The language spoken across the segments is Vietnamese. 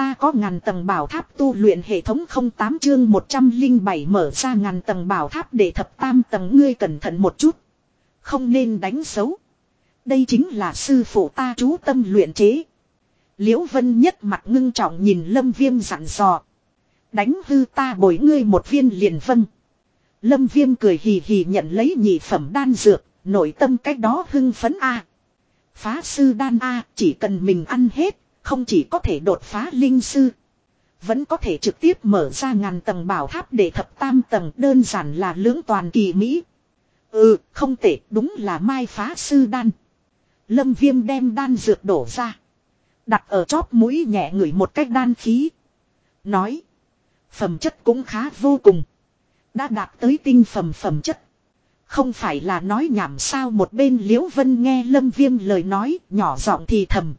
Ta có ngàn tầng bảo tháp tu luyện hệ thống 08 chương 107 mở ra ngàn tầng bảo tháp để thập tam tầng ngươi cẩn thận một chút. Không nên đánh xấu. Đây chính là sư phụ ta chú tâm luyện chế. Liễu Vân nhất mặt ngưng trọng nhìn Lâm Viêm dặn dò. Đánh hư ta bồi ngươi một viên liền vân. Lâm Viêm cười hì hì nhận lấy nhị phẩm đan dược, nội tâm cách đó hưng phấn A. Phá sư đan A chỉ cần mình ăn hết, không chỉ có thể đột phá linh sư. Vẫn có thể trực tiếp mở ra ngàn tầng bảo tháp để thập tam tầng đơn giản là lưỡng toàn kỳ Mỹ. Ừ, không tệ, đúng là mai phá sư đan. Lâm viêm đem đan dược đổ ra. Đặt ở chóp mũi nhẹ ngửi một cách đan khí. Nói. Phẩm chất cũng khá vô cùng. Đã đạt tới tinh phẩm phẩm chất. Không phải là nói nhảm sao một bên liễu vân nghe lâm viêm lời nói nhỏ giọng thì thầm.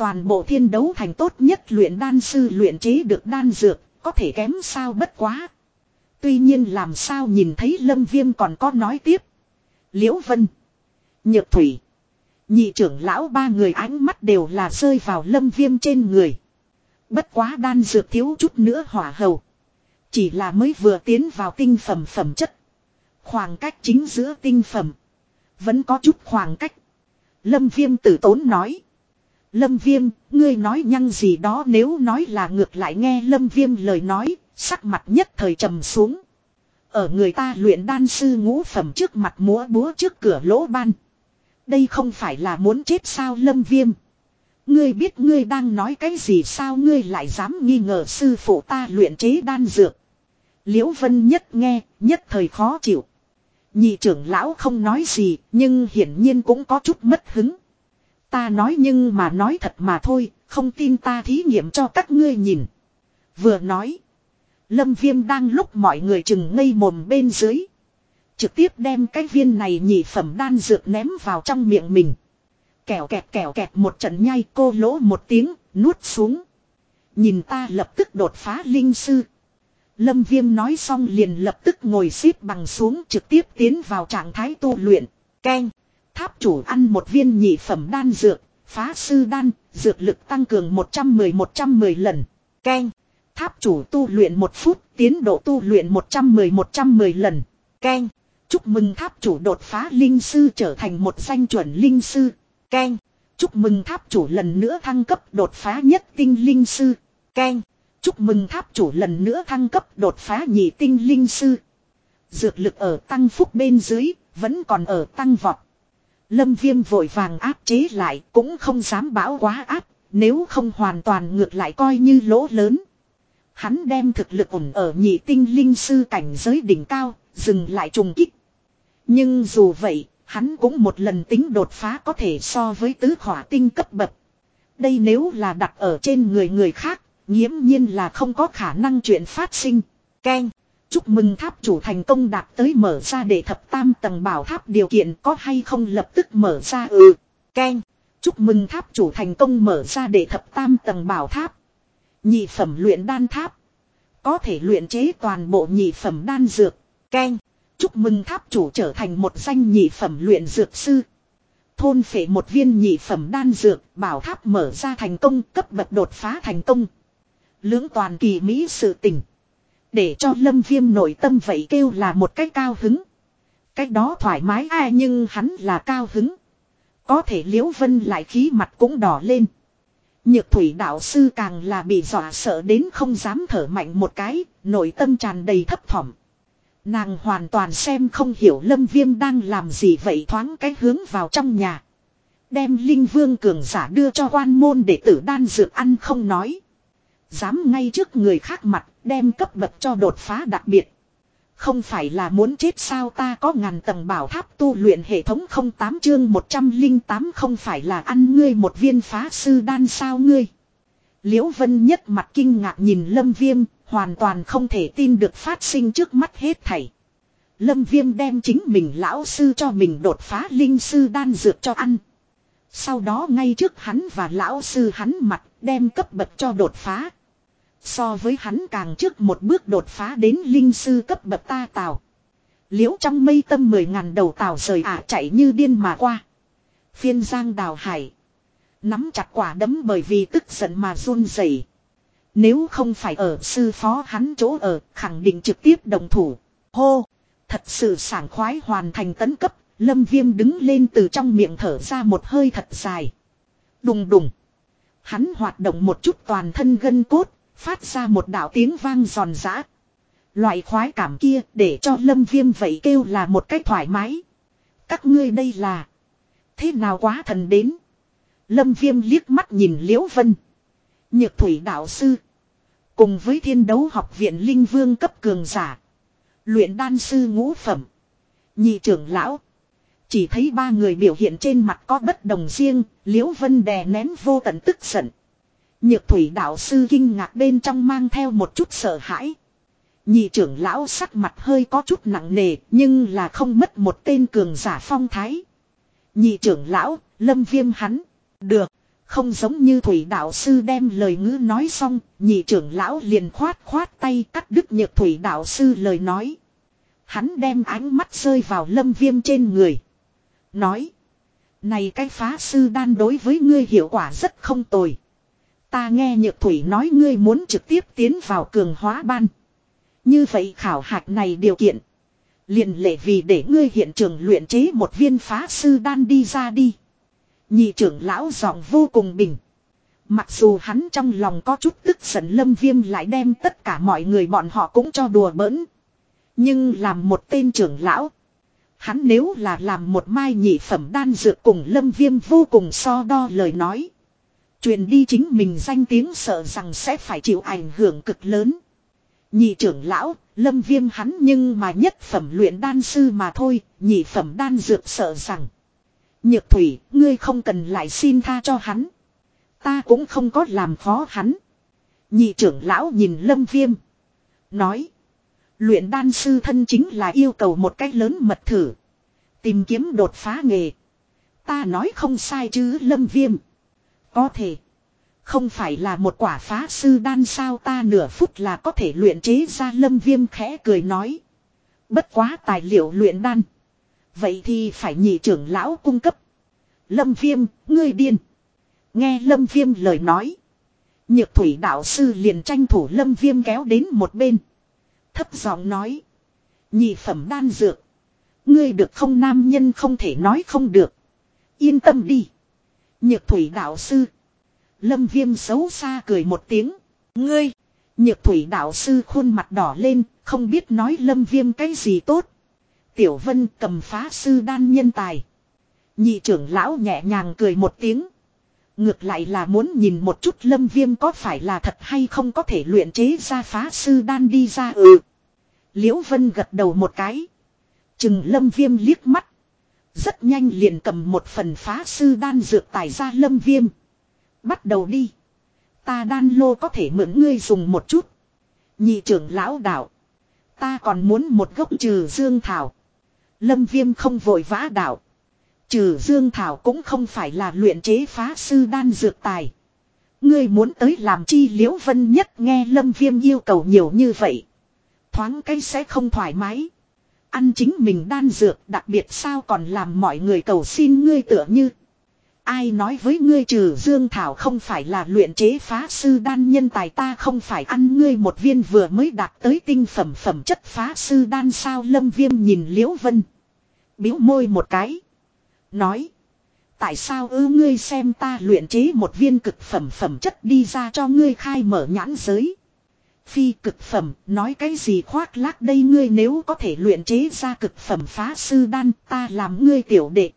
Toàn bộ thiên đấu thành tốt nhất luyện đan sư luyện chế được đan dược, có thể kém sao bất quá. Tuy nhiên làm sao nhìn thấy lâm viêm còn có nói tiếp. Liễu vân. Nhược thủy. Nhị trưởng lão ba người ánh mắt đều là rơi vào lâm viêm trên người. Bất quá đan dược thiếu chút nữa hỏa hầu. Chỉ là mới vừa tiến vào tinh phẩm phẩm chất. Khoảng cách chính giữa tinh phẩm. Vẫn có chút khoảng cách. Lâm viêm tử tốn nói. Lâm viêm, ngươi nói nhăng gì đó nếu nói là ngược lại nghe lâm viêm lời nói, sắc mặt nhất thời trầm xuống. Ở người ta luyện đan sư ngũ phẩm trước mặt múa búa trước cửa lỗ ban. Đây không phải là muốn chết sao lâm viêm. Ngươi biết ngươi đang nói cái gì sao ngươi lại dám nghi ngờ sư phụ ta luyện chế đan dược. Liễu Vân nhất nghe, nhất thời khó chịu. Nhị trưởng lão không nói gì, nhưng hiển nhiên cũng có chút mất hứng. Ta nói nhưng mà nói thật mà thôi, không tin ta thí nghiệm cho các ngươi nhìn. Vừa nói. Lâm Viêm đang lúc mọi người chừng ngây mồm bên dưới. Trực tiếp đem cái viên này nhị phẩm đan dược ném vào trong miệng mình. Kẹo kẹt kẹo kẹt một trận nhai cô lỗ một tiếng, nuốt xuống. Nhìn ta lập tức đột phá linh sư. Lâm Viêm nói xong liền lập tức ngồi xếp bằng xuống trực tiếp tiến vào trạng thái tu luyện. Keng. Tháp chủ ăn một viên nhị phẩm đan dược. Phá sư đan. Dược lực tăng cường 110-110 lần. Keng. Tháp chủ tu luyện một phút. Tiến độ tu luyện 110-110 lần. Keng. Chúc mừng tháp chủ đột phá linh sư trở thành một danh chuẩn linh sư. Keng. Chúc mừng tháp chủ lần nữa thăng cấp đột phá nhất tinh linh sư. Keng. Chúc mừng tháp chủ lần nữa thăng cấp đột phá nhị tinh linh sư. Dược lực ở tăng phúc bên dưới, vẫn còn ở tăng vọt. Lâm viêm vội vàng áp chế lại, cũng không dám bão quá áp, nếu không hoàn toàn ngược lại coi như lỗ lớn. Hắn đem thực lực ổn ở nhị tinh linh sư cảnh giới đỉnh cao, dừng lại trùng kích. Nhưng dù vậy, hắn cũng một lần tính đột phá có thể so với tứ khỏa tinh cấp bậc. Đây nếu là đặt ở trên người người khác, nghiễm nhiên là không có khả năng chuyện phát sinh. Ken, chúc mừng tháp chủ thành công đạt tới mở ra để thập tam tầng bảo tháp điều kiện có hay không lập tức mở ra ừ. Ken, chúc mừng tháp chủ thành công mở ra để thập tam tầng bảo tháp. Nhị phẩm luyện đan tháp. Có thể luyện chế toàn bộ nhị phẩm đan dược. Ken, chúc mừng tháp chủ trở thành một danh nhị phẩm luyện dược sư. Thôn phệ một viên nhị phẩm đan dược, bảo tháp mở ra thành công, cấp bậc đột phá thành công. Lưỡng toàn kỳ mỹ sự tình. Để cho lâm viêm nội tâm vậy kêu là một cách cao hứng. Cách đó thoải mái ai nhưng hắn là cao hứng. Có thể liễu vân lại khí mặt cũng đỏ lên. Nhược thủy đạo sư càng là bị dọa sợ đến không dám thở mạnh một cái, nội tâm tràn đầy thấp thỏm. Nàng hoàn toàn xem không hiểu lâm viêm đang làm gì vậy thoáng cái hướng vào trong nhà. Đem linh vương cường giả đưa cho quan môn để tử đan dược ăn không nói. Dám ngay trước người khác mặt đem cấp bậc cho đột phá đặc biệt. Không phải là muốn chết sao ta có ngàn tầng bảo tháp tu luyện hệ thống 08 chương 108 không phải là ăn ngươi một viên phá sư đan sao ngươi. Liễu Vân nhất mặt kinh ngạc nhìn Lâm Viêm, hoàn toàn không thể tin được phát sinh trước mắt hết thảy. Lâm Viêm đem chính mình lão sư cho mình đột phá linh sư đan dược cho ăn. Sau đó ngay trước hắn và lão sư hắn mặt đem cấp bậc cho đột phá. So với hắn càng trước một bước đột phá đến linh sư cấp bậc ta tào. Liễu trong mây tâm mười ngàn đầu tào rời ả chạy như điên mà qua. Phiên giang đào hải. Nắm chặt quả đấm bởi vì tức giận mà run rẩy. Nếu không phải ở sư phó hắn chỗ ở, khẳng định trực tiếp đồng thủ. Hô! Thật sự sảng khoái hoàn thành tấn cấp, lâm viêm đứng lên từ trong miệng thở ra một hơi thật dài. Đùng đùng. Hắn hoạt động một chút toàn thân gân cốt, phát ra một đạo tiếng vang giòn giã. Loại khoái cảm kia để cho lâm viêm vậy kêu là một cách thoải mái. Các ngươi đây là. Thế nào quá thần đến. Lâm viêm liếc mắt nhìn liễu vân. Nhược thủy đạo sư. Cùng với thiên đấu học viện linh vương cấp cường giả. Luyện đan sư ngũ phẩm. Nhị trưởng lão. Chỉ thấy ba người biểu hiện trên mặt có bất đồng riêng, liễu vân đè nén vô tận tức giận. Nhược thủy đạo sư kinh ngạc bên trong mang theo một chút sợ hãi. Nhị trưởng lão sắc mặt hơi có chút nặng nề nhưng là không mất một tên cường giả phong thái. Nhị trưởng lão, lâm viêm hắn. Được, không giống như thủy đạo sư đem lời ngữ nói xong, nhị trưởng lão liền khoát khoát tay cắt đứt nhược thủy đạo sư lời nói. Hắn đem ánh mắt rơi vào lâm viêm trên người. Nói. Này cái phá sư đan đối với ngươi hiệu quả rất không tồi. Ta nghe nhược thủy nói ngươi muốn trực tiếp tiến vào cường hóa ban. Như vậy khảo hạch này điều kiện. liền lệ vì để ngươi hiện trường luyện chế một viên phá sư đan đi ra đi. Nhị trưởng lão giọng vô cùng bình. Mặc dù hắn trong lòng có chút tức giận lâm viêm lại đem tất cả mọi người bọn họ cũng cho đùa bỡn. Nhưng làm một tên trưởng lão. Hắn nếu là làm một mai nhị phẩm đan dược cùng lâm viêm vô cùng so đo lời nói. Truyền đi chính mình danh tiếng sợ rằng sẽ phải chịu ảnh hưởng cực lớn. Nhị trưởng lão, lâm viêm hắn nhưng mà nhất phẩm luyện đan sư mà thôi, nhị phẩm đan dược sợ rằng. Nhược thủy, ngươi không cần lại xin tha cho hắn. Ta cũng không có làm khó hắn. Nhị trưởng lão nhìn lâm viêm. Nói. Luyện đan sư thân chính là yêu cầu một cách lớn mật thử. Tìm kiếm đột phá nghề. Ta nói không sai chứ lâm viêm. Có thể. Không phải là một quả phá sư đan sao ta nửa phút là có thể luyện chế ra lâm viêm khẽ cười nói. Bất quá tài liệu luyện đan. Vậy thì phải nhị trưởng lão cung cấp. Lâm viêm, ngươi điên. Nghe lâm viêm lời nói. Nhược thủy đạo sư liền tranh thủ lâm viêm kéo đến một bên. Thấp giọng nói. Nhị phẩm đan dược. Ngươi được không nam nhân không thể nói không được. Yên tâm đi. Nhược thủy đạo sư. Lâm viêm xấu xa cười một tiếng. Ngươi. Nhược thủy đạo sư khuôn mặt đỏ lên. Không biết nói lâm viêm cái gì tốt. Tiểu vân cầm phá sư đan nhân tài. Nhị trưởng lão nhẹ nhàng cười một tiếng. Ngược lại là muốn nhìn một chút lâm viêm có phải là thật hay không có thể luyện chế ra phá sư đan đi ra ừ. Liễu Vân gật đầu một cái. Chừng lâm viêm liếc mắt. Rất nhanh liền cầm một phần phá sư đan dược tài ra lâm viêm. Bắt đầu đi. Ta đan lô có thể mượn ngươi dùng một chút. Nhị trưởng lão đạo. Ta còn muốn một gốc trừ dương thảo. Lâm viêm không vội vã đạo. Trừ dương thảo cũng không phải là luyện chế phá sư đan dược tài. Ngươi muốn tới làm chi liễu vân nhất nghe lâm viêm yêu cầu nhiều như vậy. Thoáng cái sẽ không thoải mái. Ăn chính mình đan dược, đặc biệt sao còn làm mọi người cầu xin ngươi tựa như. Ai nói với ngươi trừ dương thảo không phải là luyện chế phá sư đan nhân tài ta không phải ăn ngươi một viên vừa mới đạt tới tinh phẩm phẩm chất phá sư đan sao lâm viêm nhìn liễu vân. Biếu môi một cái. Nói. Tại sao ư ngươi xem ta luyện chế một viên cực phẩm phẩm chất đi ra cho ngươi khai mở nhãn giới. Phi cực phẩm, nói cái gì khoác lác đây ngươi nếu có thể luyện chế ra cực phẩm phá sư đan, ta làm ngươi tiểu đệ.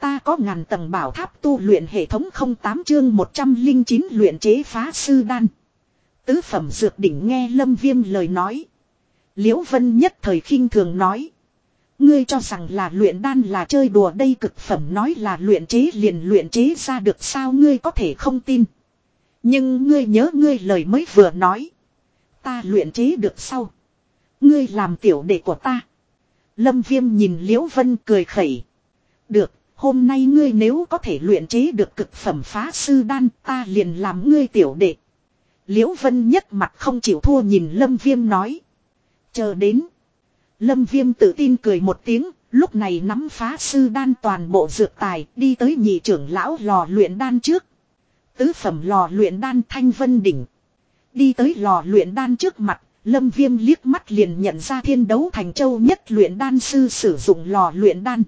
Ta có ngàn tầng bảo tháp tu luyện hệ thống 08 chương 109 luyện chế phá sư đan. Tứ phẩm dược đỉnh nghe lâm viêm lời nói. Liễu Vân nhất thời khinh thường nói. Ngươi cho rằng là luyện đan là chơi đùa đây cực phẩm nói là luyện chế liền luyện chế ra được sao ngươi có thể không tin. Nhưng ngươi nhớ ngươi lời mới vừa nói. Ta luyện chế được sau. Ngươi làm tiểu đệ của ta. Lâm viêm nhìn Liễu Vân cười khẩy. Được, hôm nay ngươi nếu có thể luyện chế được cực phẩm phá sư đan ta liền làm ngươi tiểu đệ. Liễu Vân nhất mặt không chịu thua nhìn Lâm Viêm nói. Chờ đến. Lâm Viêm tự tin cười một tiếng, lúc này nắm phá sư đan toàn bộ dược tài đi tới nhị trưởng lão lò luyện đan trước. Tứ phẩm lò luyện đan thanh vân đỉnh. Đi tới lò luyện đan trước mặt, Lâm Viêm liếc mắt liền nhận ra thiên đấu thành châu nhất luyện đan sư sử dụng lò luyện đan.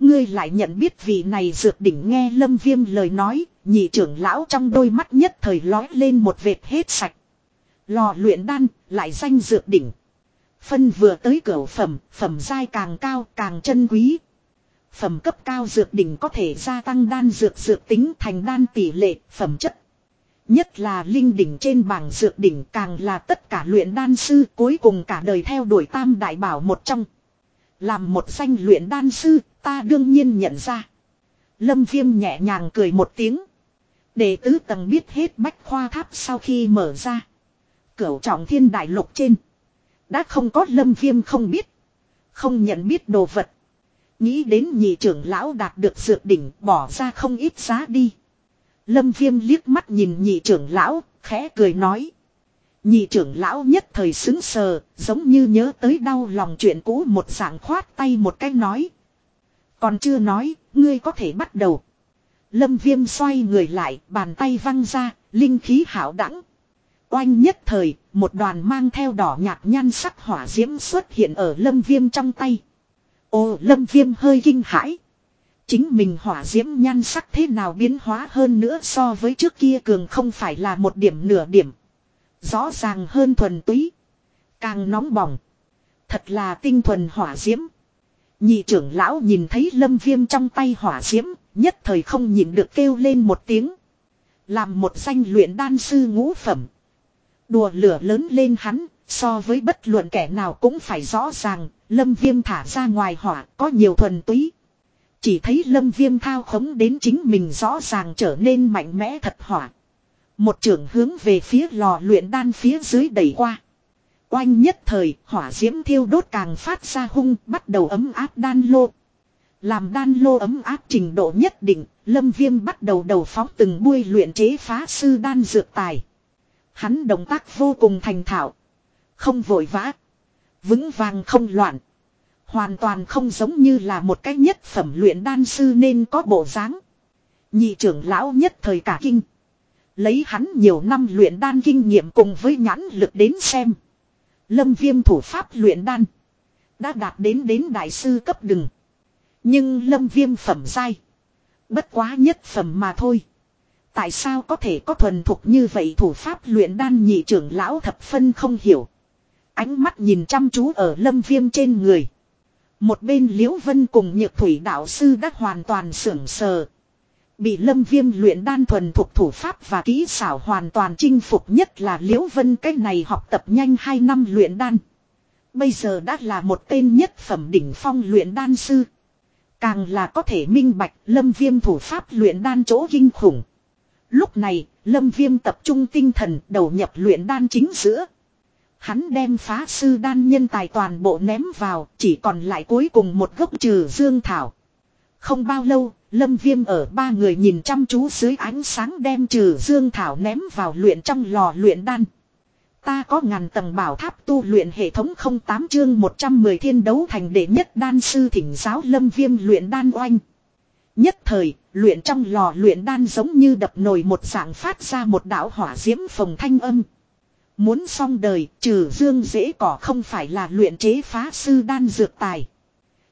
Ngươi lại nhận biết vị này dược đỉnh nghe Lâm Viêm lời nói, nhị trưởng lão trong đôi mắt nhất thời lói lên một vệt hết sạch. Lò luyện đan, lại danh dược đỉnh. Phân vừa tới cửa phẩm, phẩm dai càng cao càng chân quý. Phẩm cấp cao dược đỉnh có thể gia tăng đan dược dược tính thành đan tỷ lệ, phẩm chất. Nhất là linh đỉnh trên bảng dược đỉnh càng là tất cả luyện đan sư cuối cùng cả đời theo đuổi tam đại bảo một trong. Làm một danh luyện đan sư, ta đương nhiên nhận ra. Lâm viêm nhẹ nhàng cười một tiếng. Đệ tứ tầng biết hết bách khoa tháp sau khi mở ra. Cửu trọng thiên đại lục trên. Đã không có lâm viêm không biết. Không nhận biết đồ vật. Nghĩ đến nhị trưởng lão đạt được dược đỉnh bỏ ra không ít giá đi. Lâm viêm liếc mắt nhìn nhị trưởng lão, khẽ cười nói. Nhị trưởng lão nhất thời xứng sờ, giống như nhớ tới đau lòng chuyện cũ một dạng khoát tay một cái nói. Còn chưa nói, ngươi có thể bắt đầu. Lâm viêm xoay người lại, bàn tay văng ra, linh khí hảo đẳng. Oanh nhất thời, một đoàn mang theo đỏ nhạt nhan sắc hỏa diễm xuất hiện ở lâm viêm trong tay. Ô lâm viêm hơi kinh hãi. Chính mình hỏa diễm nhan sắc thế nào biến hóa hơn nữa so với trước kia cường không phải là một điểm nửa điểm. Rõ ràng hơn thuần túy. Càng nóng bỏng. Thật là tinh thuần hỏa diễm. Nhị trưởng lão nhìn thấy lâm viêm trong tay hỏa diễm, nhất thời không nhìn được kêu lên một tiếng. Làm một danh luyện đan sư ngũ phẩm. Đùa lửa lớn lên hắn, so với bất luận kẻ nào cũng phải rõ ràng, lâm viêm thả ra ngoài hỏa có nhiều thuần túy. Chỉ thấy lâm viêm thao khống đến chính mình rõ ràng trở nên mạnh mẽ thật hỏa. Một trưởng hướng về phía lò luyện đan phía dưới đẩy qua. Oanh nhất thời, hỏa diễm thiêu đốt càng phát ra hung, bắt đầu ấm áp đan lô. Làm đan lô ấm áp trình độ nhất định, lâm viêm bắt đầu đầu phóng từng buôi luyện chế phá sư đan dược tài. Hắn động tác vô cùng thành thạo. Không vội vã. Vững vàng không loạn. Hoàn toàn không giống như là một cái nhất phẩm luyện đan sư nên có bộ dáng. Nhị trưởng lão nhất thời cả kinh. Lấy hắn nhiều năm luyện đan kinh nghiệm cùng với nhãn lực đến xem. Lâm viêm thủ pháp luyện đan. Đã đạt đến đến đại sư cấp đừng. Nhưng lâm viêm phẩm dai. Bất quá nhất phẩm mà thôi. Tại sao có thể có thuần thục như vậy thủ pháp luyện đan nhị trưởng lão thập phân không hiểu. Ánh mắt nhìn chăm chú ở lâm viêm trên người. Một bên liễu vân cùng nhược thủy đạo sư đã hoàn toàn sưởng sờ. Bị lâm viêm luyện đan thuần thuộc thủ pháp và kỹ xảo hoàn toàn chinh phục nhất là liễu vân cách này học tập nhanh 2 năm luyện đan. Bây giờ đã là một tên nhất phẩm đỉnh phong luyện đan sư. Càng là có thể minh bạch lâm viêm thủ pháp luyện đan chỗ kinh khủng. Lúc này, lâm viêm tập trung tinh thần đầu nhập luyện đan chính giữa. Hắn đem phá sư đan nhân tài toàn bộ ném vào, chỉ còn lại cuối cùng một gốc trừ dương thảo. Không bao lâu, lâm viêm ở ba người nhìn chăm chú dưới ánh sáng đem trừ dương thảo ném vào luyện trong lò luyện đan. Ta có ngàn tầng bảo tháp tu luyện hệ thống 08 chương 110 thiên đấu thành đệ nhất đan sư thỉnh giáo lâm viêm luyện đan oanh. Nhất thời, luyện trong lò luyện đan giống như đập nồi một dạng phát ra một đảo hỏa diễm phồng thanh âm. Muốn xong đời, trừ dương dễ cỏ không phải là luyện chế phá sư đan dược tài.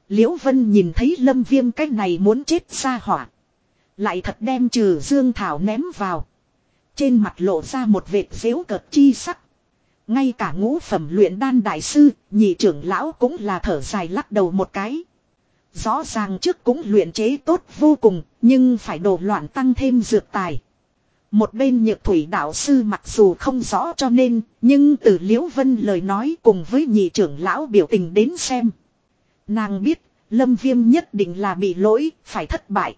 Liễu Vân nhìn thấy lâm viêm cách này muốn chết ra hỏa. Lại thật đem trừ dương thảo ném vào. Trên mặt lộ ra một vệt dễu cợt chi sắc. Ngay cả ngũ phẩm luyện đan đại sư, nhị trưởng lão cũng là thở dài lắc đầu một cái. Rõ ràng trước cũng luyện chế tốt vô cùng, nhưng phải đổ loạn tăng thêm dược tài. Một bên nhược thủy đạo sư mặc dù không rõ cho nên, nhưng từ Liễu Vân lời nói cùng với nhị trưởng lão biểu tình đến xem. Nàng biết, Lâm Viêm nhất định là bị lỗi, phải thất bại.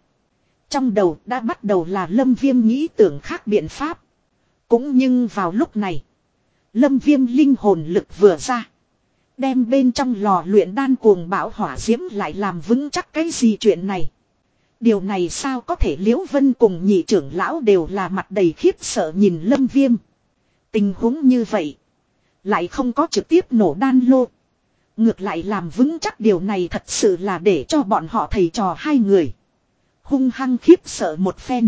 Trong đầu đã bắt đầu là Lâm Viêm nghĩ tưởng khác biện pháp. Cũng nhưng vào lúc này, Lâm Viêm linh hồn lực vừa ra. Đem bên trong lò luyện đan cuồng bão hỏa diễm lại làm vững chắc cái gì chuyện này. Điều này sao có thể Liễu Vân cùng nhị trưởng lão đều là mặt đầy khiếp sợ nhìn Lâm Viêm. Tình huống như vậy. Lại không có trực tiếp nổ đan lô. Ngược lại làm vững chắc điều này thật sự là để cho bọn họ thầy trò hai người. Hung hăng khiếp sợ một phen.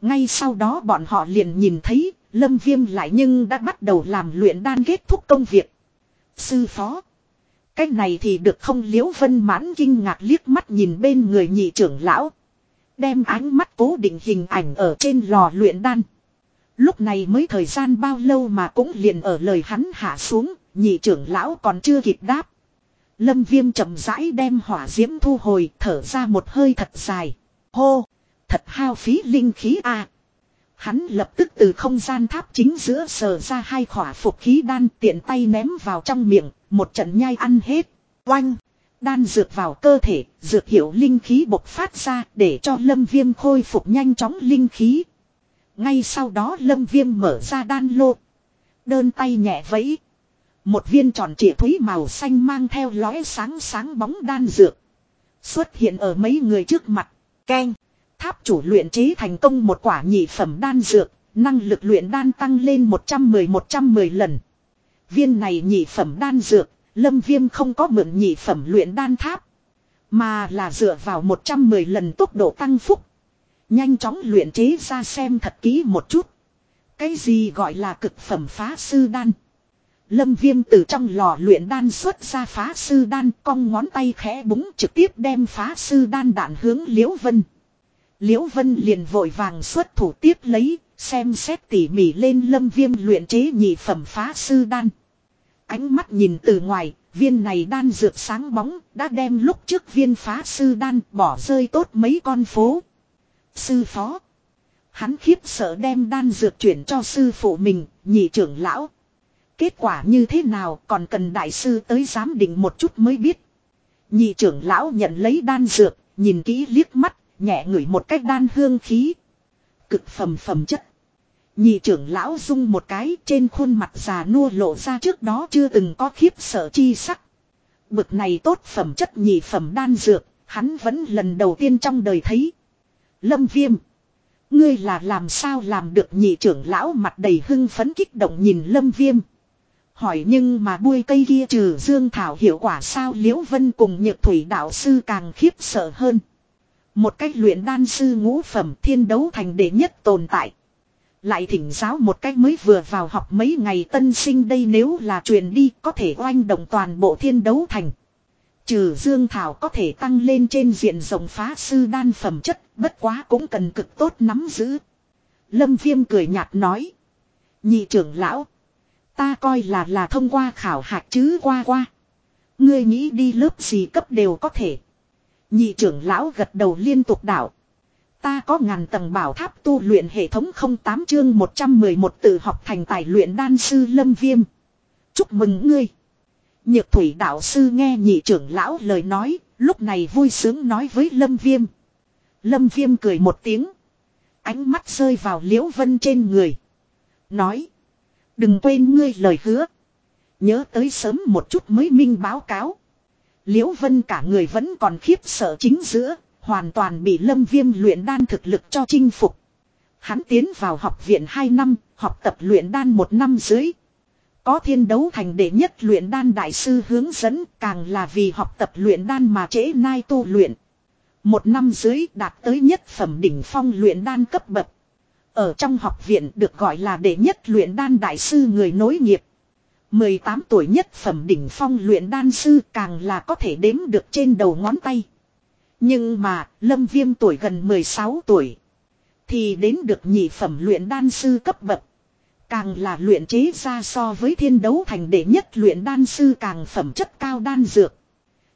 Ngay sau đó bọn họ liền nhìn thấy Lâm Viêm lại nhưng đã bắt đầu làm luyện đan kết thúc công việc. Sư phó. Cách này thì được không liễu vân mãn kinh ngạc liếc mắt nhìn bên người nhị trưởng lão. Đem ánh mắt cố định hình ảnh ở trên lò luyện đan. Lúc này mới thời gian bao lâu mà cũng liền ở lời hắn hạ xuống, nhị trưởng lão còn chưa kịp đáp. Lâm viêm chậm rãi đem hỏa diễm thu hồi, thở ra một hơi thật dài. Hô! Thật hao phí linh khí à. Hắn lập tức từ không gian tháp chính giữa sờ ra hai khỏa phục khí đan tiện tay ném vào trong miệng, một trận nhai ăn hết. Oanh! Đan dược vào cơ thể, dược hiệu linh khí bộc phát ra để cho lâm viêm khôi phục nhanh chóng linh khí. Ngay sau đó lâm viêm mở ra đan lô. Đơn tay nhẹ vẫy. Một viên tròn trịa thúy màu xanh mang theo lóe sáng sáng bóng đan dược. Xuất hiện ở mấy người trước mặt. Keng! Tháp chủ luyện chế thành công một quả nhị phẩm đan dược. Năng lực luyện đan tăng lên 110-110 lần. Viên này nhị phẩm đan dược. Lâm viêm không có mượn nhị phẩm luyện đan tháp. Mà là dựa vào 110 lần tốc độ tăng phúc. Nhanh chóng luyện chế ra xem thật kỹ một chút. Cái gì gọi là cực phẩm phá sư đan. Lâm viêm từ trong lò luyện đan xuất ra phá sư đan cong ngón tay khẽ búng trực tiếp đem phá sư đan đạn hướng Liễu Vân. Liễu Vân liền vội vàng xuất thủ tiếp lấy, xem xét tỉ mỉ lên lâm viêm luyện chế nhị phẩm phá sư đan. Ánh mắt nhìn từ ngoài, viên này đan dược sáng bóng, đã đem lúc trước viên phá sư đan bỏ rơi tốt mấy con phố. Sư phó. Hắn khiếp sợ đem đan dược chuyển cho sư phụ mình, nhị trưởng lão. Kết quả như thế nào còn cần đại sư tới giám định một chút mới biết. Nhị trưởng lão nhận lấy đan dược, nhìn kỹ liếc mắt, nhẹ ngửi một cách đan hương khí. Cực phẩm phẩm chất. Nhị trưởng lão rung một cái trên khuôn mặt già nua lộ ra trước đó chưa từng có khiếp sợ chi sắc. Bực này tốt phẩm chất nhị phẩm đan dược, hắn vẫn lần đầu tiên trong đời thấy. Lâm viêm. Ngươi là làm sao làm được nhị trưởng lão mặt đầy hưng phấn kích động nhìn lâm viêm. Hỏi nhưng mà bui cây kia trừ dương thảo hiệu quả sao liễu vân cùng nhược thủy đạo sư càng khiếp sợ hơn. Một cách luyện đan sư ngũ phẩm thiên đấu thành đệ nhất tồn tại. Lại thỉnh giáo một cách mới vừa vào học mấy ngày tân sinh đây nếu là truyền đi có thể oanh động toàn bộ thiên đấu thành. Trừ dương thảo có thể tăng lên trên diện rộng phá sư đan phẩm chất, bất quá cũng cần cực tốt nắm giữ. Lâm viêm cười nhạt nói. Nhị trưởng lão. Ta coi là là thông qua khảo hạch chứ qua qua. Ngươi nghĩ đi lớp gì cấp đều có thể. Nhị trưởng lão gật đầu liên tục đảo. Ta có ngàn tầng bảo tháp tu luyện hệ thống 08 chương 111 tự học thành tài luyện đan sư Lâm Viêm. Chúc mừng ngươi. Nhược thủy đạo sư nghe nhị trưởng lão lời nói, lúc này vui sướng nói với Lâm Viêm. Lâm Viêm cười một tiếng. Ánh mắt rơi vào liễu vân trên người. Nói. Đừng quên ngươi lời hứa. Nhớ tới sớm một chút mới minh báo cáo. Liễu vân cả người vẫn còn khiếp sợ chính giữa, hoàn toàn bị lâm viêm luyện đan thực lực cho chinh phục. Hắn tiến vào học viện 2 năm, học tập luyện đan một năm dưới, có thiên đấu thành đệ nhất luyện đan đại sư hướng dẫn càng là vì học tập luyện đan mà trễ nai tu luyện. Một năm dưới đạt tới nhất phẩm đỉnh phong luyện đan cấp bậc. Ở trong học viện được gọi là đệ nhất luyện đan đại sư người nối nghiệp. 18 tuổi nhất phẩm đỉnh phong luyện đan sư càng là có thể đếm được trên đầu ngón tay. Nhưng mà, Lâm Viêm tuổi gần 16 tuổi. Thì đến được nhị phẩm luyện đan sư cấp bậc. Càng là luyện chế ra so với thiên đấu thành đệ nhất luyện đan sư càng phẩm chất cao đan dược.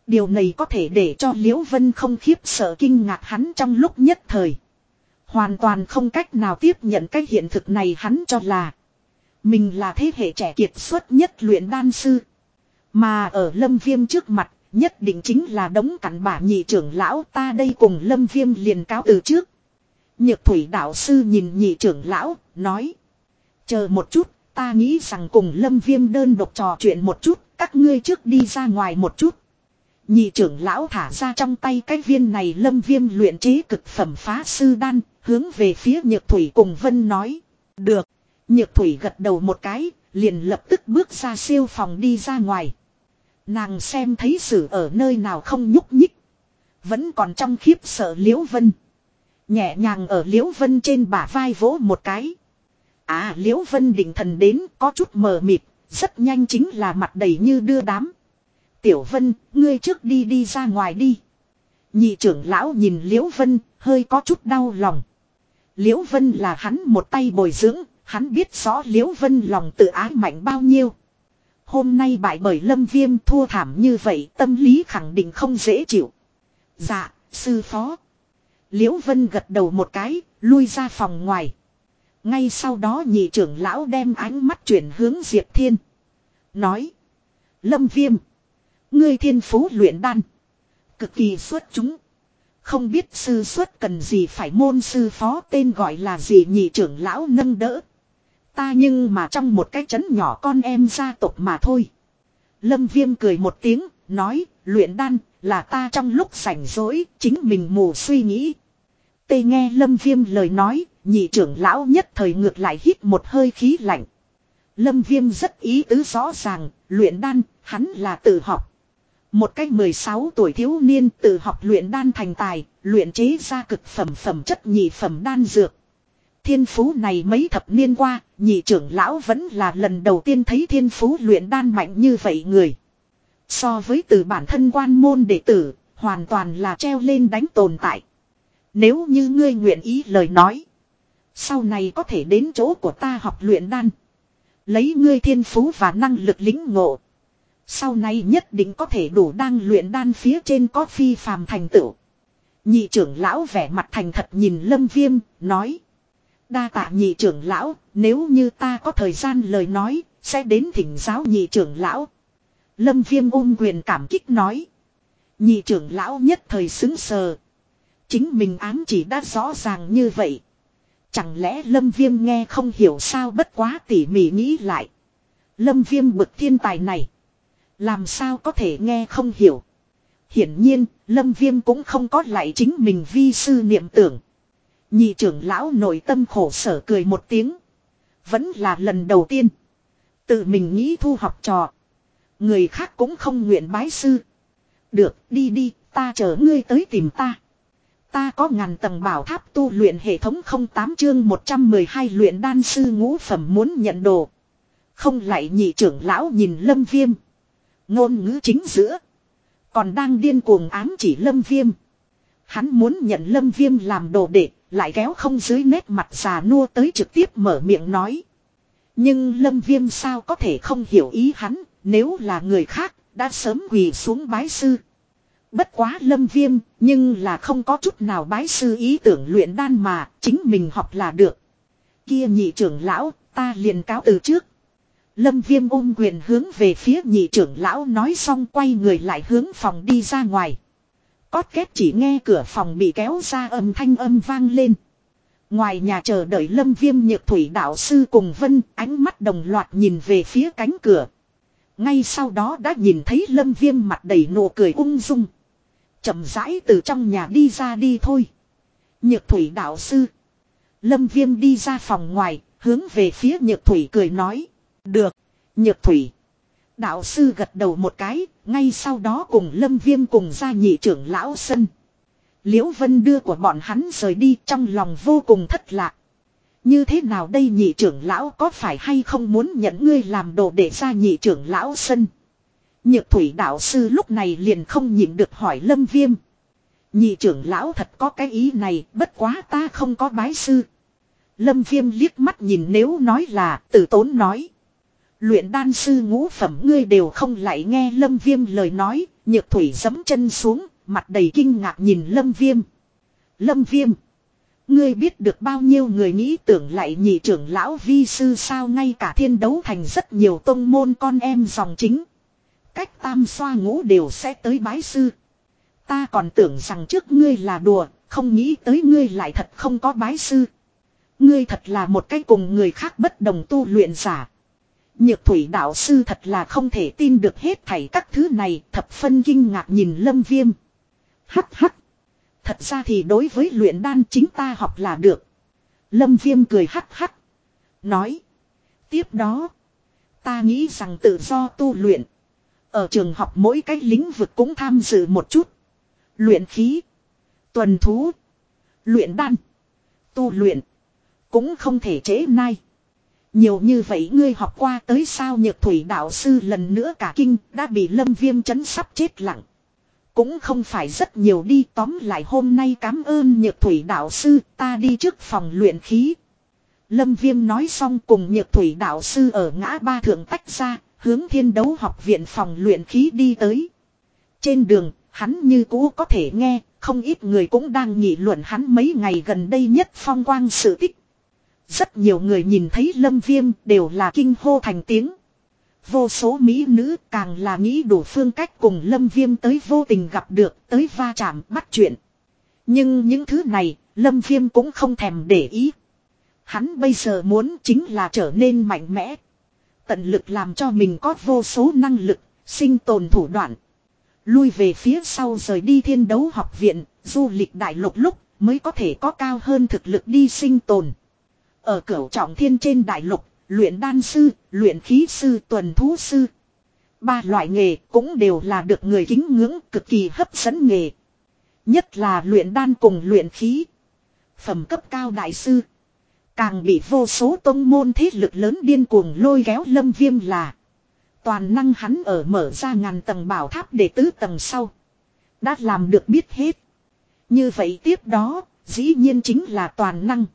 Điều này có thể để cho Liễu Vân không khiếp sợ kinh ngạc hắn trong lúc nhất thời. Hoàn toàn không cách nào tiếp nhận cái hiện thực này hắn cho là. Mình là thế hệ trẻ kiệt xuất nhất luyện đan sư. Mà ở lâm viêm trước mặt, nhất định chính là đống cặn bả nhị trưởng lão ta đây cùng lâm viêm liền cáo từ trước. Nhược thủy đạo sư nhìn nhị trưởng lão, nói. Chờ một chút, ta nghĩ rằng cùng lâm viêm đơn độc trò chuyện một chút, các ngươi trước đi ra ngoài một chút. Nhị trưởng lão thả ra trong tay cái viên này lâm viêm luyện chế cực phẩm phá sư đan, hướng về phía nhược thủy cùng vân nói. Được. Nhược thủy gật đầu một cái, liền lập tức bước ra siêu phòng đi ra ngoài. Nàng xem thấy sự ở nơi nào không nhúc nhích. Vẫn còn trong khiếp sợ liễu vân. Nhẹ nhàng ở liễu vân trên bả vai vỗ một cái. À Liễu Vân định thần đến có chút mờ mịt, rất nhanh chính là mặt đầy như đưa đám. Tiểu Vân, ngươi trước đi đi ra ngoài đi. Nhị trưởng lão nhìn Liễu Vân, hơi có chút đau lòng. Liễu Vân là hắn một tay bồi dưỡng, hắn biết rõ Liễu Vân lòng tự ái mạnh bao nhiêu. Hôm nay bại bởi Lâm Viêm thua thảm như vậy tâm lý khẳng định không dễ chịu. Dạ, sư phó. Liễu Vân gật đầu một cái, lui ra phòng ngoài. Ngay sau đó nhị trưởng lão đem ánh mắt chuyển hướng Diệp Thiên. Nói. Lâm Viêm. Ngươi thiên phú luyện đan. Cực kỳ xuất chúng. Không biết sư xuất cần gì phải môn sư phó tên gọi là gì nhị trưởng lão nâng đỡ. Ta nhưng mà trong một cái chấn nhỏ con em gia tộc mà thôi. Lâm Viêm cười một tiếng, nói, luyện đan, là ta trong lúc sảnh rỗi, chính mình mù suy nghĩ. Tê nghe Lâm Viêm lời nói, nhị trưởng lão nhất thời ngược lại hít một hơi khí lạnh. Lâm Viêm rất ý tứ rõ ràng, luyện đan, hắn là tự học. Một cách 16 tuổi thiếu niên tự học luyện đan thành tài, luyện chế ra cực phẩm phẩm chất nhị phẩm đan dược. Thiên phú này mấy thập niên qua, nhị trưởng lão vẫn là lần đầu tiên thấy thiên phú luyện đan mạnh như vậy người. So với từ bản thân quan môn đệ tử, hoàn toàn là treo lên đánh tồn tại. Nếu như ngươi nguyện ý lời nói, sau này có thể đến chỗ của ta học luyện đan. Lấy ngươi thiên phú và năng lực lính ngộ. Sau này nhất định có thể đủ đang luyện đan phía trên có phi phàm thành tựu. Nhị trưởng lão vẻ mặt thành thật nhìn lâm viêm, nói. Đa tạ nhị trưởng lão, nếu như ta có thời gian lời nói, sẽ đến thỉnh giáo nhị trưởng lão. Lâm viêm ôm quyền cảm kích nói. Nhị trưởng lão nhất thời xứng sờ. Chính mình ám chỉ đã rõ ràng như vậy. Chẳng lẽ lâm viêm nghe không hiểu sao bất quá tỉ mỉ nghĩ lại. Lâm viêm bực thiên tài này. Làm sao có thể nghe không hiểu. Hiển nhiên, lâm viêm cũng không có lại chính mình vi sư niệm tưởng. Nhị trưởng lão nội tâm khổ sở cười một tiếng. Vẫn là lần đầu tiên. Tự mình nghĩ thu học trò. Người khác cũng không nguyện bái sư. Được, đi đi, ta chờ ngươi tới tìm ta. Ta có ngàn tầng bảo tháp tu luyện hệ thống 08 chương 112 luyện đan sư ngũ phẩm muốn nhận đồ. Không lại nhị trưởng lão nhìn lâm viêm. Ngôn ngữ chính giữa. Còn đang điên cuồng ám chỉ lâm viêm. Hắn muốn nhận lâm viêm làm đồ đệ, lại kéo không dưới nét mặt già nua tới trực tiếp mở miệng nói. Nhưng lâm viêm sao có thể không hiểu ý hắn, nếu là người khác, đã sớm quỳ xuống bái sư. Bất quá lâm viêm, nhưng là không có chút nào bái sư ý tưởng luyện đan mà, chính mình học là được. Kia nhị trưởng lão, ta liền cáo từ trước. Lâm viêm ôm quyền hướng về phía nhị trưởng lão nói xong quay người lại hướng phòng đi ra ngoài. Cót két chỉ nghe cửa phòng bị kéo ra âm thanh âm vang lên. Ngoài nhà chờ đợi lâm viêm nhược thủy đạo sư cùng vân ánh mắt đồng loạt nhìn về phía cánh cửa. Ngay sau đó đã nhìn thấy lâm viêm mặt đầy nụ cười ung dung chậm rãi từ trong nhà đi ra đi thôi. Nhược thủy đạo sư. Lâm viêm đi ra phòng ngoài, hướng về phía nhược thủy cười nói. Được, nhược thủy. Đạo sư gật đầu một cái, ngay sau đó cùng lâm viêm cùng ra nhị trưởng lão sân. Liễu Vân đưa của bọn hắn rời đi trong lòng vô cùng thất lạc. Như thế nào đây nhị trưởng lão có phải hay không muốn nhận ngươi làm đồ để ra nhị trưởng lão sân. Nhược thủy đạo sư lúc này liền không nhịn được hỏi lâm viêm. Nhị trưởng lão thật có cái ý này, bất quá ta không có bái sư. Lâm viêm liếc mắt nhìn nếu nói là, tử tốn nói. Luyện đan sư ngũ phẩm ngươi đều không lại nghe lâm viêm lời nói, nhược thủy dấm chân xuống, mặt đầy kinh ngạc nhìn lâm viêm. Lâm viêm. Ngươi biết được bao nhiêu người nghĩ tưởng lại nhị trưởng lão vi sư sao ngay cả thiên đấu thành rất nhiều tông môn con em dòng chính cách tam xoa ngũ đều sẽ tới bái sư. Ta còn tưởng rằng trước ngươi là đùa, không nghĩ tới ngươi lại thật không có bái sư. Ngươi thật là một cái cùng người khác bất đồng tu luyện giả. Nhược thủy đạo sư thật là không thể tin được hết thảy các thứ này, thập phân kinh ngạc nhìn lâm viêm. Hắc hắc. Thật ra thì đối với luyện đan chính ta học là được. Lâm viêm cười hắc hắc. Nói. Tiếp đó. Ta nghĩ rằng tự do tu luyện. Ở trường học mỗi cái lĩnh vực cũng tham dự một chút. Luyện khí. Tuần thú. Luyện đan. Tu luyện. Cũng không thể chế nai. Nhiều như vậy ngươi học qua tới sao nhược thủy đạo sư lần nữa cả kinh đã bị lâm viêm chấn sắp chết lặng. Cũng không phải rất nhiều đi tóm lại hôm nay cảm ơn nhược thủy đạo sư ta đi trước phòng luyện khí. Lâm viêm nói xong cùng nhược thủy đạo sư ở ngã ba thượng tách ra, hướng thiên đấu học viện phòng luyện khí đi tới. Trên đường, hắn như cũ có thể nghe, không ít người cũng đang nghị luận hắn mấy ngày gần đây nhất phong quang sự tích. Rất nhiều người nhìn thấy lâm viêm đều là kinh hô thành tiếng. Vô số mỹ nữ càng là nghĩ đủ phương cách cùng lâm viêm tới vô tình gặp được, tới va chạm bắt chuyện. Nhưng những thứ này, lâm viêm cũng không thèm để ý. Hắn bây giờ muốn chính là trở nên mạnh mẽ. Tận lực làm cho mình có vô số năng lực, sinh tồn thủ đoạn. Lui về phía sau rời đi thiên đấu học viện, du lịch đại lục lúc mới có thể có cao hơn thực lực đi sinh tồn. Ở cửu trọng thiên trên đại lục, luyện đan sư, luyện khí sư, tuần thú sư. Ba loại nghề cũng đều là được người kính ngưỡng cực kỳ hấp dẫn nghề. Nhất là luyện đan cùng luyện khí. Phẩm cấp cao đại sư. Càng bị vô số tông môn thế lực lớn điên cuồng lôi kéo lâm viêm là. Toàn năng hắn ở mở ra ngàn tầng bảo tháp để tứ tầng sau. Đã làm được biết hết. Như vậy tiếp đó, dĩ nhiên chính là toàn năng.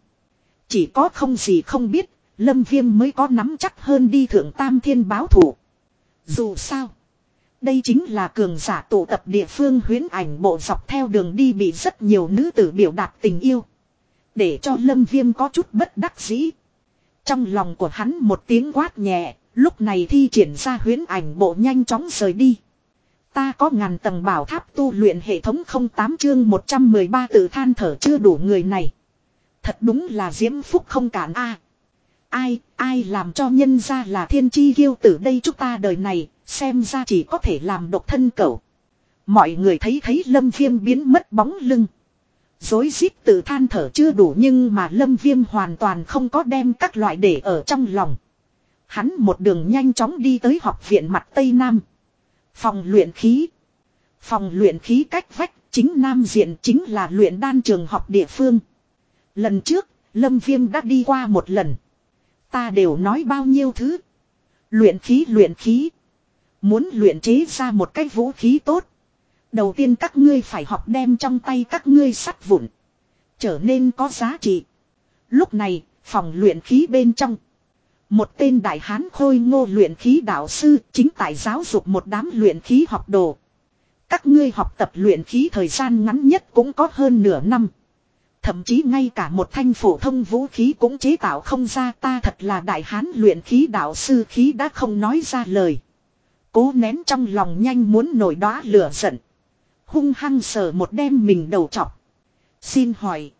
Chỉ có không gì không biết, lâm viêm mới có nắm chắc hơn đi thượng tam thiên báo thủ. Dù sao, đây chính là cường giả tụ tập địa phương huyến ảnh bộ dọc theo đường đi bị rất nhiều nữ tử biểu đạt tình yêu. Để cho lâm viêm có chút bất đắc dĩ. Trong lòng của hắn một tiếng quát nhẹ, lúc này thi triển ra huyến ảnh bộ nhanh chóng rời đi. Ta có ngàn tầng bảo tháp tu luyện hệ thống 08 chương 113 tự than thở chưa đủ người này. Thật đúng là diễm phúc không cản a Ai, ai làm cho nhân ra là thiên chi kiêu tử đây chúng ta đời này, xem ra chỉ có thể làm độc thân cậu. Mọi người thấy thấy lâm viêm biến mất bóng lưng. Dối rít tự than thở chưa đủ nhưng mà lâm viêm hoàn toàn không có đem các loại để ở trong lòng. Hắn một đường nhanh chóng đi tới học viện mặt Tây Nam. Phòng luyện khí. Phòng luyện khí cách vách chính Nam diện chính là luyện đan trường học địa phương. Lần trước, Lâm Viêm đã đi qua một lần. Ta đều nói bao nhiêu thứ. Luyện khí luyện khí. Muốn luyện chế ra một cái vũ khí tốt. Đầu tiên các ngươi phải học đem trong tay các ngươi sắt vụn. Trở nên có giá trị. Lúc này, phòng luyện khí bên trong. Một tên đại hán khôi ngô luyện khí đạo sư chính tại giáo dục một đám luyện khí học đồ. Các ngươi học tập luyện khí thời gian ngắn nhất cũng có hơn nửa năm. Thậm chí ngay cả một thanh phổ thông vũ khí cũng chế tạo không ra ta thật là đại hán luyện khí đạo sư khí đã không nói ra lời. Cố nén trong lòng nhanh muốn nổi đóa lửa giận. Hung hăng sờ một đêm mình đầu chọc. Xin hỏi.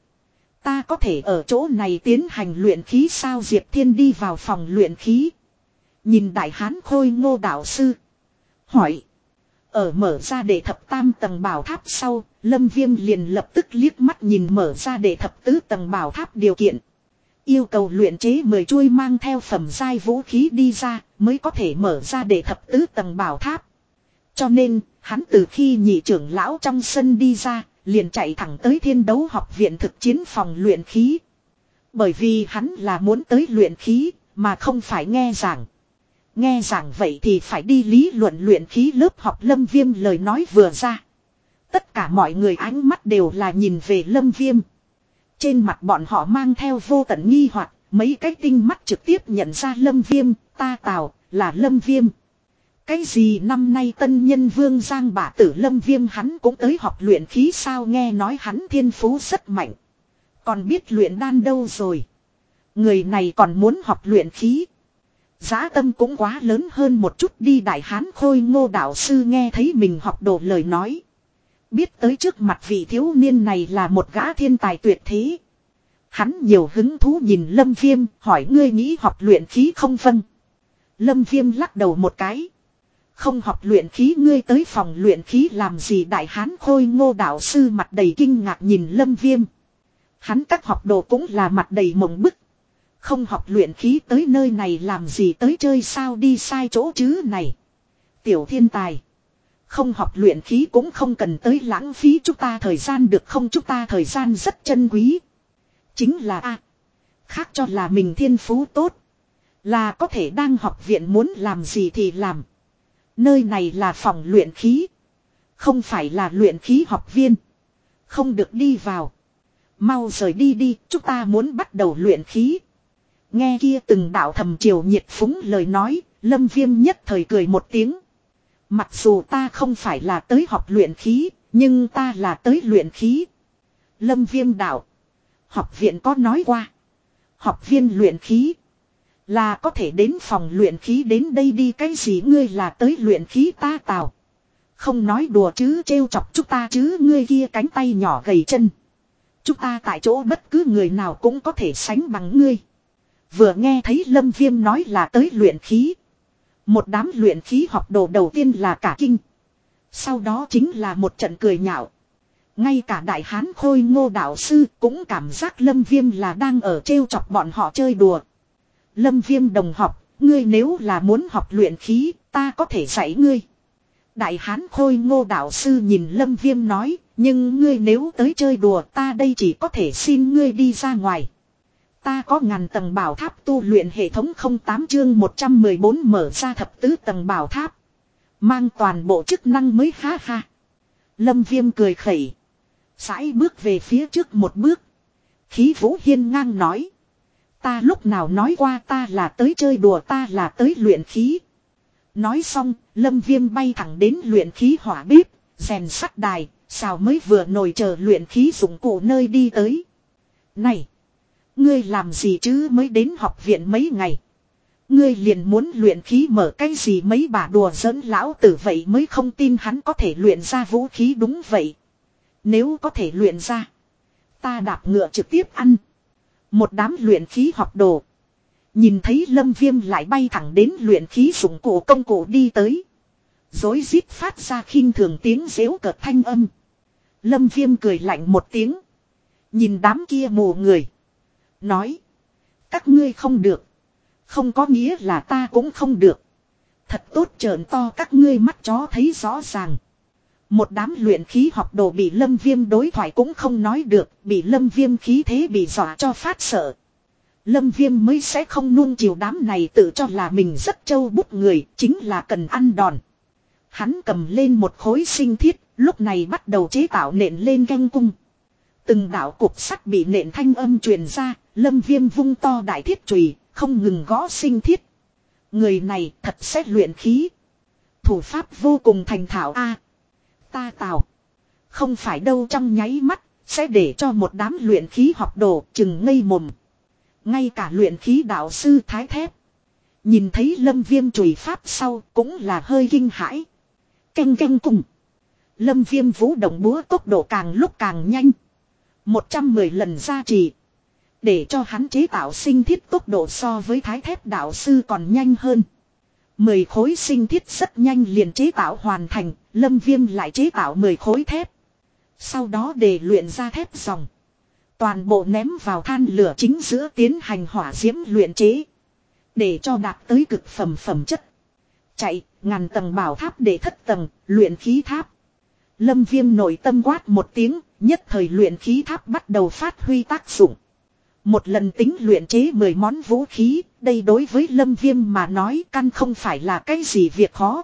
Ta có thể ở chỗ này tiến hành luyện khí sao Diệp Thiên đi vào phòng luyện khí. Nhìn đại hán khôi ngô đạo sư. Hỏi. Ở mở ra để thập tam tầng bảo tháp sau, Lâm Viêm liền lập tức liếc mắt nhìn mở ra để thập tứ tầng bảo tháp điều kiện. Yêu cầu luyện chế 10 chuôi mang theo phẩm giai vũ khí đi ra mới có thể mở ra để thập tứ tầng bảo tháp. Cho nên, hắn từ khi nhị trưởng lão trong sân đi ra, liền chạy thẳng tới thiên đấu học viện thực chiến phòng luyện khí. Bởi vì hắn là muốn tới luyện khí, mà không phải nghe giảng. Nghe giảng vậy thì phải đi lý luận luyện khí lớp học lâm viêm lời nói vừa ra. Tất cả mọi người ánh mắt đều là nhìn về lâm viêm. Trên mặt bọn họ mang theo vô tận nghi hoặc mấy cái tinh mắt trực tiếp nhận ra lâm viêm, ta tào, là lâm viêm. Cái gì năm nay tân nhân vương giang bả tử lâm viêm hắn cũng tới học luyện khí sao nghe nói hắn thiên phú rất mạnh. Còn biết luyện đan đâu rồi. Người này còn muốn học luyện khí. Giá tâm cũng quá lớn hơn một chút đi đại hán khôi ngô đạo sư nghe thấy mình học đồ lời nói. Biết tới trước mặt vị thiếu niên này là một gã thiên tài tuyệt thế. Hắn nhiều hứng thú nhìn lâm viêm, hỏi ngươi nghĩ học luyện khí không vâng. Lâm viêm lắc đầu một cái. Không học luyện khí, ngươi tới phòng luyện khí làm gì đại hán khôi ngô đạo sư mặt đầy kinh ngạc nhìn lâm viêm. Hắn các học đồ cũng là mặt đầy mộng bức. Không học luyện khí tới nơi này làm gì tới chơi sao đi sai chỗ chứ này. Tiểu thiên tài. Không học luyện khí cũng không cần tới lãng phí chúng ta thời gian được không chúng ta thời gian rất chân quý. Chính là A. khác cho là mình thiên phú tốt. Là có thể đang học viện muốn làm gì thì làm. Nơi này là phòng luyện khí. Không phải là luyện khí học viên. Không được đi vào. Mau rời đi đi, chúng ta muốn bắt đầu luyện khí. Nghe kia từng đạo thầm triều nhiệt phúng lời nói, lâm viêm nhất thời cười một tiếng. Mặc dù ta không phải là tới học luyện khí, nhưng ta là tới luyện khí. Lâm viêm đạo. Học viện có nói qua. Học viên luyện khí. Là có thể đến phòng luyện khí đến đây đi cái gì ngươi là tới luyện khí ta tào. Không nói đùa chứ trêu chọc chúng ta chứ ngươi kia cánh tay nhỏ gầy chân. Chúng ta tại chỗ bất cứ người nào cũng có thể sánh bằng ngươi. Vừa nghe thấy Lâm Viêm nói là tới luyện khí. Một đám luyện khí học đồ đầu tiên là cả kinh. Sau đó chính là một trận cười nhạo. Ngay cả đại hán khôi ngô đạo sư cũng cảm giác Lâm Viêm là đang ở trêu chọc bọn họ chơi đùa. Lâm Viêm đồng học, ngươi nếu là muốn học luyện khí, ta có thể dạy ngươi. Đại hán khôi ngô đạo sư nhìn Lâm Viêm nói, nhưng ngươi nếu tới chơi đùa ta đây chỉ có thể xin ngươi đi ra ngoài. Ta có ngàn tầng bảo tháp tu luyện hệ thống 08 chương 114 mở ra thập tứ tầng bảo tháp. Mang toàn bộ chức năng mới ha ha. Lâm Viêm cười khẩy. Sãi bước về phía trước một bước. Khí vũ hiên ngang nói. Ta lúc nào nói qua ta là tới chơi đùa ta là tới luyện khí. Nói xong, lâm viêm bay thẳng đến luyện khí hỏa bếp, rèn sắt đài, sao mới vừa nồi chờ luyện khí dụng cụ nơi đi tới. Này! Ngươi làm gì chứ mới đến học viện mấy ngày? Ngươi liền muốn luyện khí mở cái gì mấy bà đùa giỡn lão tử vậy mới không tin hắn có thể luyện ra vũ khí đúng vậy. Nếu có thể luyện ra. Ta đạp ngựa trực tiếp ăn. Một đám luyện khí học đồ. Nhìn thấy lâm viêm lại bay thẳng đến luyện khí dụng cổ công cụ đi tới. Dối rít phát ra khinh thường tiếng dễu cợt thanh âm. Lâm viêm cười lạnh một tiếng. Nhìn đám kia mù người. Nói. Các ngươi không được. Không có nghĩa là ta cũng không được. Thật tốt trợn to các ngươi mắt chó thấy rõ ràng. Một đám luyện khí học đồ bị lâm viêm đối thoại cũng không nói được, bị lâm viêm khí thế bị dọa cho phát sợ. Lâm viêm mới sẽ không nuông chiều đám này tự cho là mình rất trâu bút người, chính là cần ăn đòn. Hắn cầm lên một khối sinh thiết, lúc này bắt đầu chế tạo nện lên canh cung. Từng đảo cục sắt bị nện thanh âm truyền ra, lâm viêm vung to đại thiết chùy không ngừng gõ sinh thiết. Người này thật xét luyện khí. Thủ pháp vô cùng thành thạo a Ta tào. Không phải đâu trong nháy mắt, sẽ để cho một đám luyện khí học đồ chừng ngây mồm. Ngay cả luyện khí đạo sư thái thép. Nhìn thấy lâm viêm chùy pháp sau cũng là hơi kinh hãi. Canh canh cùng. Lâm viêm vũ động búa tốc độ càng lúc càng nhanh. 110 lần gia trì. Để cho hắn chế tạo sinh thiết tốc độ so với thái thép đạo sư còn nhanh hơn. Mười khối sinh thiết rất nhanh liền chế tạo hoàn thành, lâm viêm lại chế tạo 10 khối thép. Sau đó để luyện ra thép dòng. Toàn bộ ném vào than lửa chính giữa tiến hành hỏa diễm luyện chế. Để cho đạt tới cực phẩm phẩm chất. Chạy, ngàn tầng bảo tháp để thất tầng, luyện khí tháp. Lâm viêm nội tâm quát một tiếng, nhất thời luyện khí tháp bắt đầu phát huy tác dụng. Một lần tính luyện chế 10 món vũ khí, đây đối với lâm viêm mà nói căn không phải là cái gì việc khó.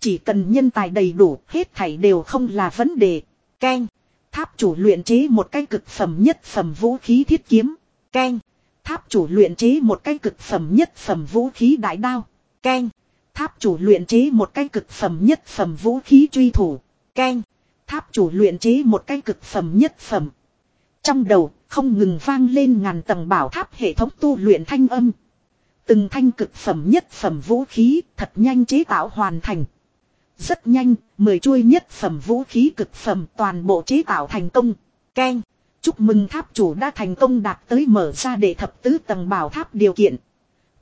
Chỉ cần nhân tài đầy đủ, hết thảy đều không là vấn đề. Ken. Tháp chủ luyện chế một cái cực phẩm nhất phẩm vũ khí thiết kiếm. Ken. Tháp chủ luyện chế một cái cực phẩm nhất phẩm vũ khí đại đao. Ken. Tháp chủ luyện chế một cái cực phẩm nhất phẩm vũ khí truy thủ. Ken. Tháp chủ luyện chế một cái cực phẩm nhất phẩm. Trong đầu không ngừng vang lên ngàn tầng bảo tháp hệ thống tu luyện thanh âm. Từng thanh cực phẩm nhất phẩm vũ khí thật nhanh chế tạo hoàn thành. Rất nhanh, mười chuôi nhất phẩm vũ khí cực phẩm toàn bộ chế tạo thành công. Ken, chúc mừng tháp chủ đã thành công đạt tới mở ra để thập tứ tầng bảo tháp điều kiện.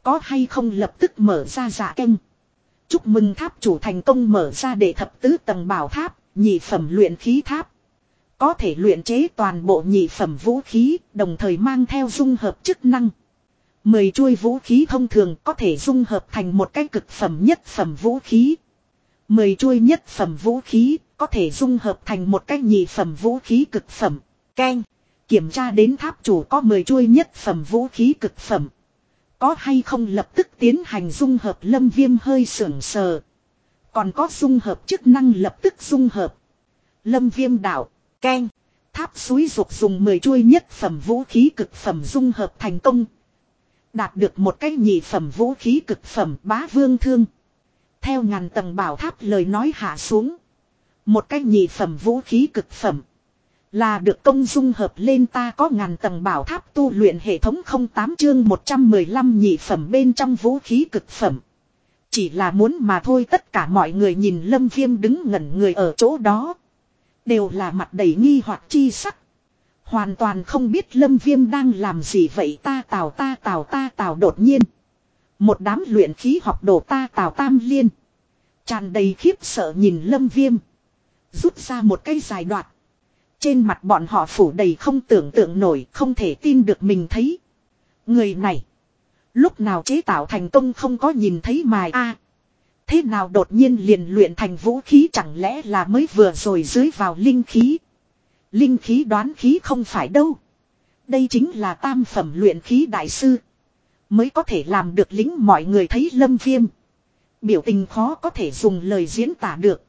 Có hay không lập tức mở ra dạ canh. Chúc mừng tháp chủ thành công mở ra để thập tứ tầng bảo tháp, nhị phẩm luyện khí tháp. Có thể luyện chế toàn bộ nhị phẩm vũ khí, đồng thời mang theo dung hợp chức năng. Mười chuôi vũ khí thông thường có thể dung hợp thành một cái cực phẩm nhất phẩm vũ khí. Mười chuôi nhất phẩm vũ khí có thể dung hợp thành một cái nhị phẩm vũ khí cực phẩm. Ken. Kiểm tra đến tháp chủ có 10 chuôi nhất phẩm vũ khí cực phẩm. Có hay không lập tức tiến hành dung hợp lâm viêm hơi sưởng sờ. Còn có dung hợp chức năng lập tức dung hợp. Lâm viêm đảo, keng, tháp suối dục dùng 10 chuôi nhất phẩm vũ khí cực phẩm dung hợp thành công. Đạt được một cái nhị phẩm vũ khí cực phẩm bá vương thương. Theo ngàn tầng bảo tháp lời nói hạ xuống. Một cái nhị phẩm vũ khí cực phẩm. Là được công dung hợp lên ta có ngàn tầng bảo tháp tu luyện hệ thống 08 chương 115 nhị phẩm bên trong vũ khí cực phẩm. Chỉ là muốn mà thôi tất cả mọi người nhìn lâm viêm đứng ngẩn người ở chỗ đó. Đều là mặt đầy nghi hoặc chi sắc. Hoàn toàn không biết lâm viêm đang làm gì vậy, ta tào ta tào ta tào đột nhiên. Một đám luyện khí học đồ ta tào tam liên. Tràn đầy khiếp sợ nhìn lâm viêm. Rút ra một cây dài đoạt. Trên mặt bọn họ phủ đầy không tưởng tượng nổi, không thể tin được mình thấy. Người này. Lúc nào chế tạo thành công không có nhìn thấy mài a Thế nào đột nhiên liền luyện thành vũ khí chẳng lẽ là mới vừa rồi dưới vào linh khí. Linh khí đoán khí không phải đâu. Đây chính là tam phẩm luyện khí đại sư. Mới có thể làm được lính mọi người thấy lâm viêm. Biểu tình khó có thể dùng lời diễn tả được.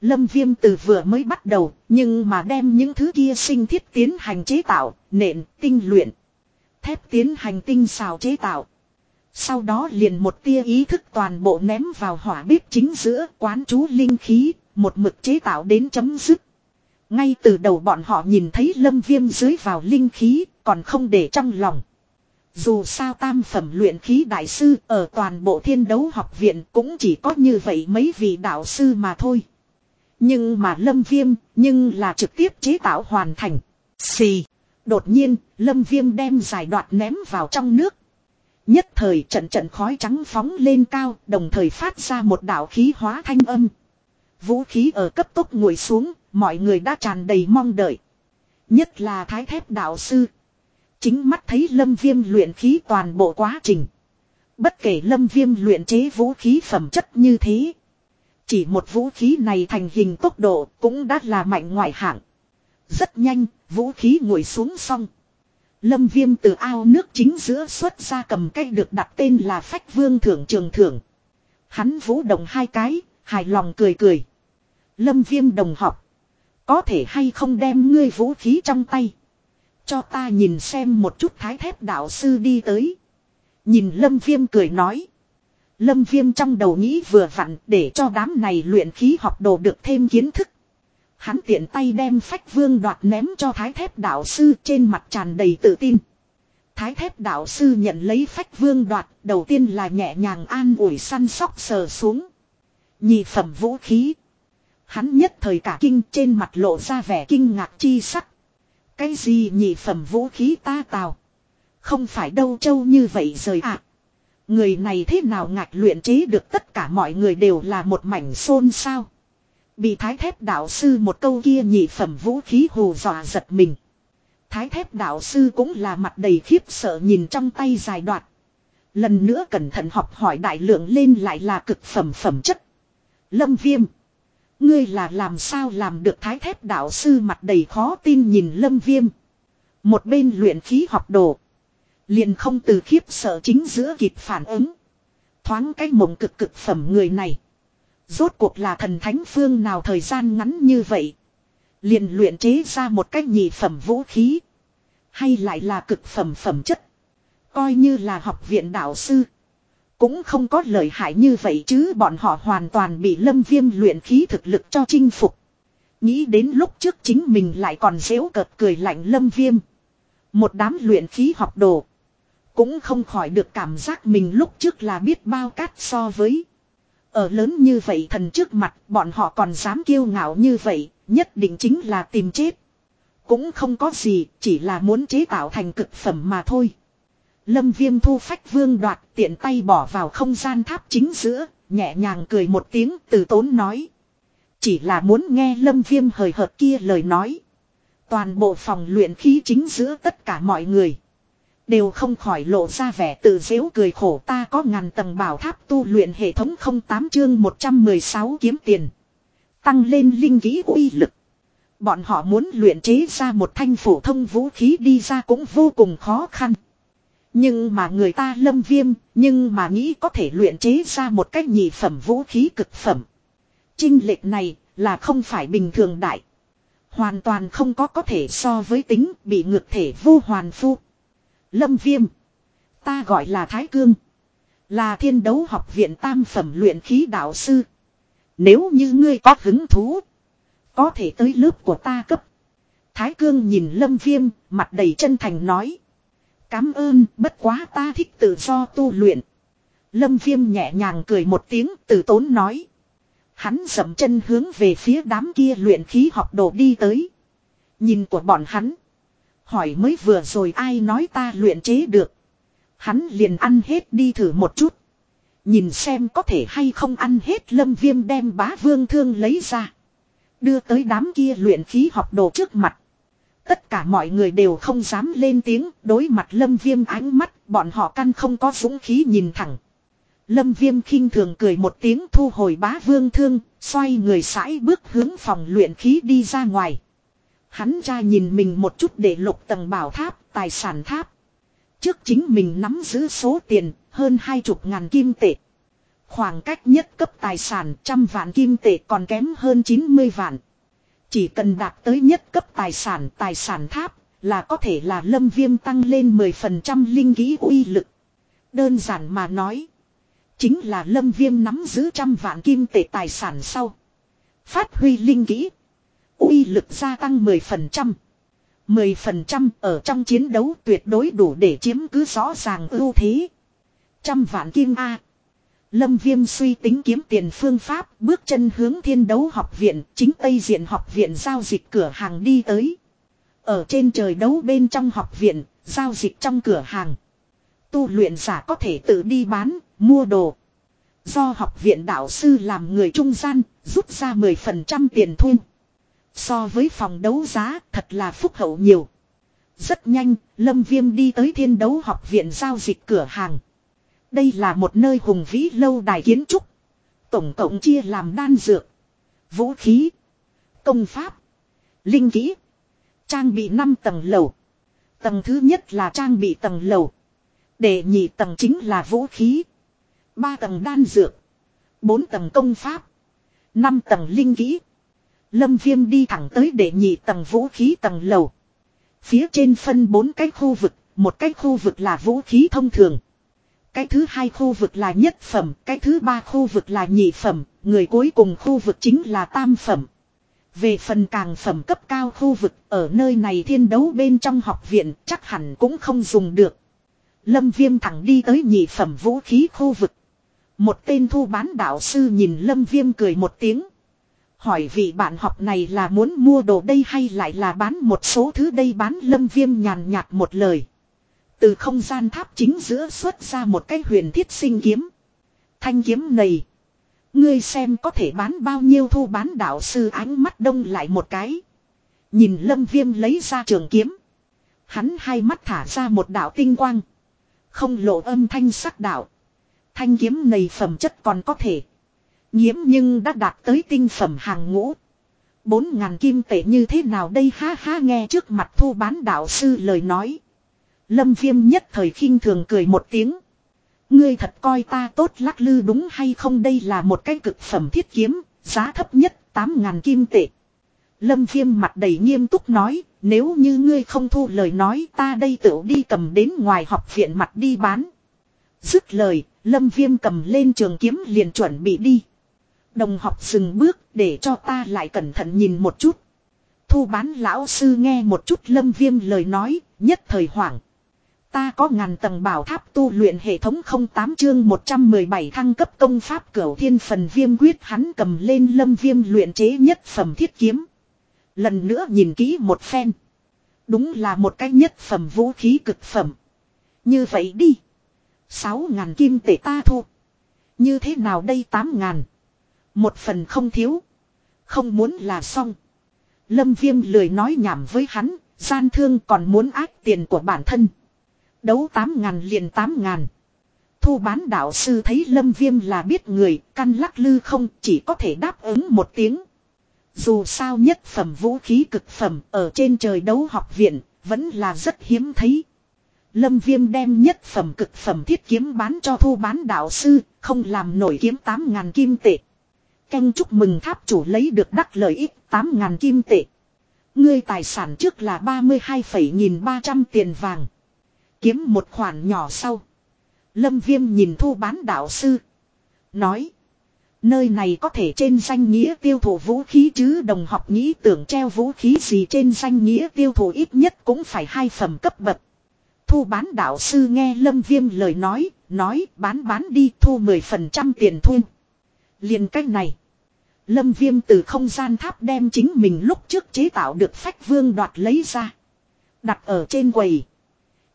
Lâm viêm từ vừa mới bắt đầu, nhưng mà đem những thứ kia sinh thiết tiến hành chế tạo, nện, tinh luyện. Thép tiến hành tinh xào chế tạo. Sau đó liền một tia ý thức toàn bộ ném vào hỏa bếp chính giữa quán chú linh khí, một mực chế tạo đến chấm dứt. Ngay từ đầu bọn họ nhìn thấy lâm viêm dưới vào linh khí, còn không để trong lòng. Dù sao tam phẩm luyện khí đại sư ở toàn bộ thiên đấu học viện cũng chỉ có như vậy mấy vị đạo sư mà thôi. Nhưng mà lâm viêm, nhưng là trực tiếp chế tạo hoàn thành. Xì. Đột nhiên, lâm viêm đem giải đoạt ném vào trong nước. Nhất thời trận trận khói trắng phóng lên cao, đồng thời phát ra một đảo khí hóa thanh âm. Vũ khí ở cấp tốc ngồi xuống, mọi người đã tràn đầy mong đợi. Nhất là thái thép đạo sư. Chính mắt thấy lâm viêm luyện khí toàn bộ quá trình. Bất kể lâm viêm luyện chế vũ khí phẩm chất như thế. Chỉ một vũ khí này thành hình tốc độ cũng đã là mạnh ngoại hạng. Rất nhanh, vũ khí ngồi xuống xong. Lâm viêm từ ao nước chính giữa xuất ra cầm cây được đặt tên là Phách Vương Thưởng Trường Thưởng. Hắn vũ động hai cái, hài lòng cười cười. Lâm viêm đồng học. Có thể hay không đem ngươi vũ khí trong tay. Cho ta nhìn xem một chút thái thép đạo sư đi tới. Nhìn lâm viêm cười nói. Lâm viêm trong đầu nghĩ vừa vặn để cho đám này luyện khí học đồ được thêm kiến thức. Hắn tiện tay đem phách vương đoạt ném cho thái thép đạo sư trên mặt tràn đầy tự tin. Thái thép đạo sư nhận lấy phách vương đoạt, đầu tiên là nhẹ nhàng an ủi săn sóc sờ xuống. Nhị phẩm vũ khí. Hắn nhất thời cả kinh trên mặt lộ ra vẻ kinh ngạc chi sắc. Cái gì nhị phẩm vũ khí ta tào. Không phải đâu châu như vậy rời ạ. À. Người này thế nào ngạch luyện chế được tất cả mọi người đều là một mảnh xôn sao. Bị thái thép đạo sư một câu kia nhị phẩm vũ khí hù dọa giật mình. Thái thép đạo sư cũng là mặt đầy khiếp sợ nhìn trong tay dài đoạt. Lần nữa cẩn thận học hỏi đại lượng lên lại là cực phẩm phẩm chất. Lâm viêm. Ngươi là làm sao làm được thái thép đạo sư mặt đầy khó tin nhìn lâm viêm. Một bên luyện khí học đồ. Liền không từ khiếp sợ chính giữa kịp phản ứng. Thoáng cái mộng cực cực phẩm người này. Rốt cuộc là thần thánh phương nào thời gian ngắn như vậy. Liền luyện chế ra một cách nhị phẩm vũ khí. Hay lại là cực phẩm phẩm chất. Coi như là học viện đạo sư. Cũng không có lợi hại như vậy chứ bọn họ hoàn toàn bị lâm viêm luyện khí thực lực cho chinh phục. Nghĩ đến lúc trước chính mình lại còn dễu cợt cười lạnh lâm viêm. Một đám luyện khí học đồ. Cũng không khỏi được cảm giác mình lúc trước là biết bao cát so với. Ở lớn như vậy thần trước mặt bọn họ còn dám kiêu ngạo như vậy, nhất định chính là tìm chết. Cũng không có gì, chỉ là muốn chế tạo thành cực phẩm mà thôi. Lâm viêm thu phách vương đoạt tiện tay bỏ vào không gian tháp chính giữa, nhẹ nhàng cười một tiếng từ tốn nói. Chỉ là muốn nghe lâm viêm hời hợt kia lời nói. Toàn bộ phòng luyện khí chính giữa tất cả mọi người. Đều không khỏi lộ ra vẻ tự dễu cười khổ ta có ngàn tầng bảo tháp tu luyện hệ thống 08 chương 116 kiếm tiền. Tăng lên linh khí uy lực. Bọn họ muốn luyện chế ra một thanh phổ thông vũ khí đi ra cũng vô cùng khó khăn. Nhưng mà người ta lâm viêm, nhưng mà nghĩ có thể luyện chế ra một cách nhị phẩm vũ khí cực phẩm. Trinh lệch này là không phải bình thường đại. Hoàn toàn không có có thể so với tính bị ngược thể vô hoàn phu. Lâm viêm. Ta gọi là Thái Cương. Là thiên đấu học viện tam phẩm luyện khí đạo sư. Nếu như ngươi có hứng thú. Có thể tới lớp của ta cấp. Thái Cương nhìn Lâm Viêm, mặt đầy chân thành nói. Cám ơn, bất quá ta thích tự do tu luyện. Lâm Viêm nhẹ nhàng cười một tiếng, từ tốn nói. Hắn dậm chân hướng về phía đám kia luyện khí học đồ đi tới. Nhìn của bọn hắn. Hỏi mới vừa rồi ai nói ta luyện chế được. Hắn liền ăn hết đi thử một chút. Nhìn xem có thể hay không ăn hết lâm viêm đem bá vương thương lấy ra. Đưa tới đám kia luyện khí học đồ trước mặt. Tất cả mọi người đều không dám lên tiếng đối mặt lâm viêm ánh mắt bọn họ căn không có dũng khí nhìn thẳng. Lâm viêm khinh thường cười một tiếng thu hồi bá vương thương, xoay người sải bước hướng phòng luyện khí đi ra ngoài. Hắn cha nhìn mình một chút để lục tầng bảo tháp, tài sản tháp. Trước chính mình nắm giữ số tiền, hơn hai chục ngàn kim tệ. Khoảng cách nhất cấp tài sản trăm vạn kim tệ còn kém hơn 90 vạn. Chỉ cần đạt tới nhất cấp tài sản tài sản tháp là có thể là lâm viêm tăng lên 10% linh ký uy lực. Đơn giản mà nói. Chính là lâm viêm nắm giữ trăm vạn kim tệ tài sản sau. Phát huy linh kỹ uy lực gia tăng 10%. 10% ở trong chiến đấu tuyệt đối đủ để chiếm cứ rõ ràng ưu thế. Trăm vạn kim A. Lâm Viêm suy tính kiếm tiền phương pháp, bước chân hướng thiên đấu học viện, chính Tây Diện học viện giao dịch cửa hàng đi tới. Ở trên trời đấu bên trong học viện, giao dịch trong cửa hàng. Tu luyện giả có thể tự đi bán, mua đồ. Do học viện đạo sư làm người trung gian, rút ra 10% tiền thu. So với phòng đấu giá, thật là phúc hậu nhiều. Rất nhanh, Lâm Viêm đi tới thiên đấu học viện giao dịch cửa hàng. Đây là một nơi hùng vĩ lâu đài kiến trúc. Tổng cộng chia làm đan dược, vũ khí, công pháp, linh kỹ, trang bị 5 tầng lầu. Tầng thứ nhất là trang bị tầng lầu. Để nhị tầng chính là vũ khí. ba tầng đan dược. bốn tầng công pháp. năm tầng linh kỹ. Lâm Viêm đi thẳng tới để nhị tầng vũ khí tầng lầu. Phía trên phân bốn cái khu vực, một cái khu vực là vũ khí thông thường. Cái thứ hai khu vực là nhất phẩm, cái thứ ba khu vực là nhị phẩm, người cuối cùng khu vực chính là tam phẩm. Về phần càng phẩm cấp cao khu vực ở nơi này thiên đấu bên trong học viện chắc hẳn cũng không dùng được. Lâm Viêm thẳng đi tới nhị phẩm vũ khí khu vực. Một tên thu bán đạo sư nhìn Lâm Viêm cười một tiếng. Hỏi vị bạn học này là muốn mua đồ đây hay lại là bán một số thứ đây bán Lâm Viêm nhàn nhạt một lời. Từ không gian tháp chính giữa xuất ra một cái huyền thiết sinh kiếm. Thanh kiếm này. Ngươi xem có thể bán bao nhiêu thu bán đạo sư ánh mắt đông lại một cái. Nhìn lâm viêm lấy ra trường kiếm. Hắn hai mắt thả ra một đạo tinh quang. Không lộ âm thanh sắc đạo. Thanh kiếm này phẩm chất còn có thể. Nhiễm nhưng đã đạt tới tinh phẩm hàng ngũ. Bốn ngàn kim tệ như thế nào đây ha ha nghe trước mặt thu bán đạo sư lời nói. Lâm viêm nhất thời khinh thường cười một tiếng. Ngươi thật coi ta tốt lắc lư đúng hay không đây là một cái cực phẩm thiết kiếm, giá thấp nhất 8.000 kim tệ. Lâm viêm mặt đầy nghiêm túc nói, nếu như ngươi không thu lời nói ta đây tự đi cầm đến ngoài học viện mặt đi bán. Dứt lời, lâm viêm cầm lên trường kiếm liền chuẩn bị đi. Đồng học dừng bước để cho ta lại cẩn thận nhìn một chút. Thu bán lão sư nghe một chút lâm viêm lời nói, nhất thời hoảng. Ta có ngàn tầng bảo tháp tu luyện hệ thống 08 chương 117 thăng cấp công pháp cửu thiên phần viêm quyết hắn cầm lên lâm viêm luyện chế nhất phẩm thiết kiếm. Lần nữa nhìn kỹ một phen. Đúng là một cái nhất phẩm vũ khí cực phẩm. Như vậy đi. 6 ngàn kim tệ ta thu. Như thế nào đây 8 ngàn. Một phần không thiếu. Không muốn là xong. Lâm viêm lười nói nhảm với hắn. Gian thương còn muốn ác tiền của bản thân. Đấu 8 ngàn liền 8 ngàn. Thu bán đạo sư thấy lâm viêm là biết người, căn lắc lư không chỉ có thể đáp ứng một tiếng. Dù sao nhất phẩm vũ khí cực phẩm ở trên trời đấu học viện, vẫn là rất hiếm thấy. Lâm Viêm đem nhất phẩm cực phẩm thiết kiếm bán cho thu bán đạo sư, không làm nổi kiếm 8.000 kim tệ. Canh chúc mừng tháp chủ lấy được đắc lợi ích 8.000 kim tệ. Ngươi tài sản trước là 32,300 tiền vàng. Kiếm một khoản nhỏ sau. Lâm Viêm nhìn thu bán đạo sư. Nói. Nơi này có thể trên danh nghĩa tiêu thụ vũ khí chứ đồng học nghĩ tưởng treo vũ khí gì trên danh nghĩa tiêu thụ ít nhất cũng phải hai phẩm cấp bậc. Thu bán đạo sư nghe Lâm Viêm lời nói, nói bán bán đi thu 10% tiền thu. liền cách này. Lâm Viêm từ không gian tháp đem chính mình lúc trước chế tạo được phách vương đoạt lấy ra. Đặt ở trên quầy.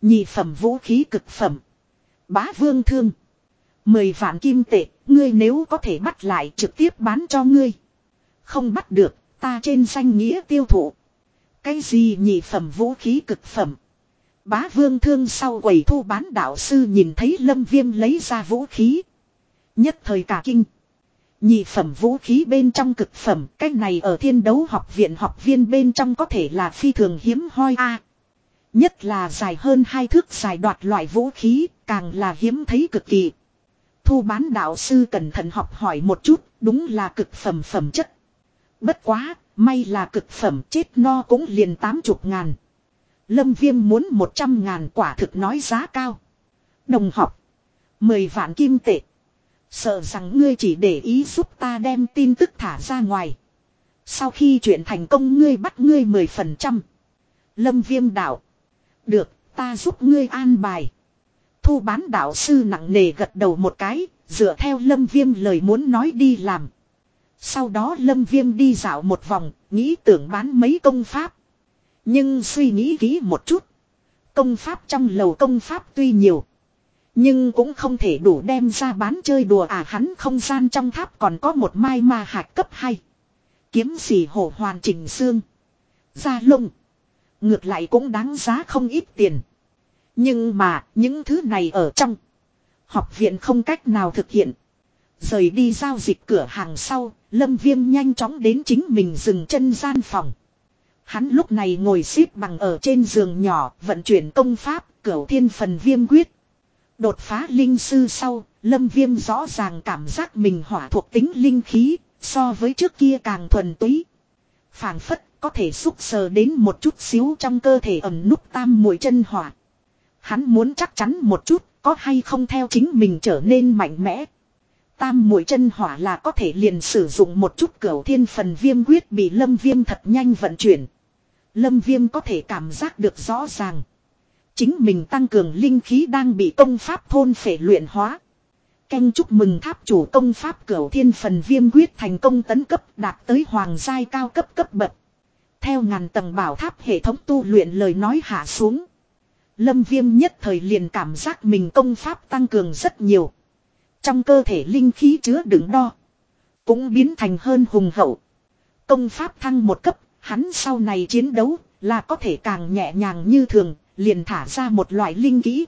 Nhị phẩm vũ khí cực phẩm. Bá vương thương. Mười vạn kim tệ, ngươi nếu có thể bắt lại trực tiếp bán cho ngươi. Không bắt được, ta trên danh nghĩa tiêu thụ. Cái gì nhị phẩm vũ khí cực phẩm. Bá vương thương sau quầy thu bán đạo sư nhìn thấy lâm viêm lấy ra vũ khí. Nhất thời cả kinh. Nhị phẩm vũ khí bên trong cực phẩm, cách này ở thiên đấu học viện học viên bên trong có thể là phi thường hiếm hoi a Nhất là dài hơn hai thước dài đoạt loại vũ khí, càng là hiếm thấy cực kỳ. Thu bán đạo sư cẩn thận học hỏi một chút, đúng là cực phẩm phẩm chất. Bất quá, may là cực phẩm chết no cũng liền tám chục ngàn. Lâm Viêm muốn một trăm ngàn quả thực nói giá cao. Đồng học. Mười vạn kim tệ. Sợ rằng ngươi chỉ để ý giúp ta đem tin tức thả ra ngoài. Sau khi chuyện thành công ngươi bắt ngươi mười phần trăm. Lâm Viêm đạo. Được, ta giúp ngươi an bài. Thu bán đạo sư nặng nề gật đầu một cái, dựa theo Lâm Viêm lời muốn nói đi làm. Sau đó Lâm Viêm đi dạo một vòng, nghĩ tưởng bán mấy công pháp. Nhưng suy nghĩ kỹ một chút. Công pháp trong lầu công pháp tuy nhiều. Nhưng cũng không thể đủ đem ra bán chơi đùa à hắn không gian trong tháp còn có một mai ma hạt cấp 2. Kiếm xỉ hổ hoàn chỉnh xương. Ra lông. Ngược lại cũng đáng giá không ít tiền. Nhưng mà những thứ này ở trong. Học viện không cách nào thực hiện. Rời đi giao dịch cửa hàng sau, Lâm Viêm nhanh chóng đến chính mình dừng chân gian phòng. Hắn lúc này ngồi xếp bằng ở trên giường nhỏ, vận chuyển công pháp, cửu thiên phần viêm quyết. Đột phá linh sư sau, Lâm Viêm rõ ràng cảm giác mình hỏa thuộc tính linh khí, so với trước kia càng thuần túy. phảng phất có thể xúc sờ đến một chút xíu trong cơ thể ẩm nút tam mùi chân hỏa. Hắn muốn chắc chắn một chút, có hay không theo chính mình trở nên mạnh mẽ. Tam mũi chân hỏa là có thể liền sử dụng một chút cửu thiên phần viêm quyết bị lâm viêm thật nhanh vận chuyển. Lâm viêm có thể cảm giác được rõ ràng. Chính mình tăng cường linh khí đang bị công pháp thôn phệ luyện hóa. Canh chúc mừng tháp chủ công pháp cửu thiên phần viêm quyết thành công tấn cấp đạt tới hoàng giai cao cấp cấp bậc. Theo ngàn tầng bảo tháp hệ thống tu luyện lời nói hạ xuống. Lâm viêm nhất thời liền cảm giác mình công pháp tăng cường rất nhiều. Trong cơ thể linh khí chứa đựng đo. Cũng biến thành hơn hùng hậu. Công pháp thăng một cấp, hắn sau này chiến đấu là có thể càng nhẹ nhàng như thường, liền thả ra một loại linh kỹ.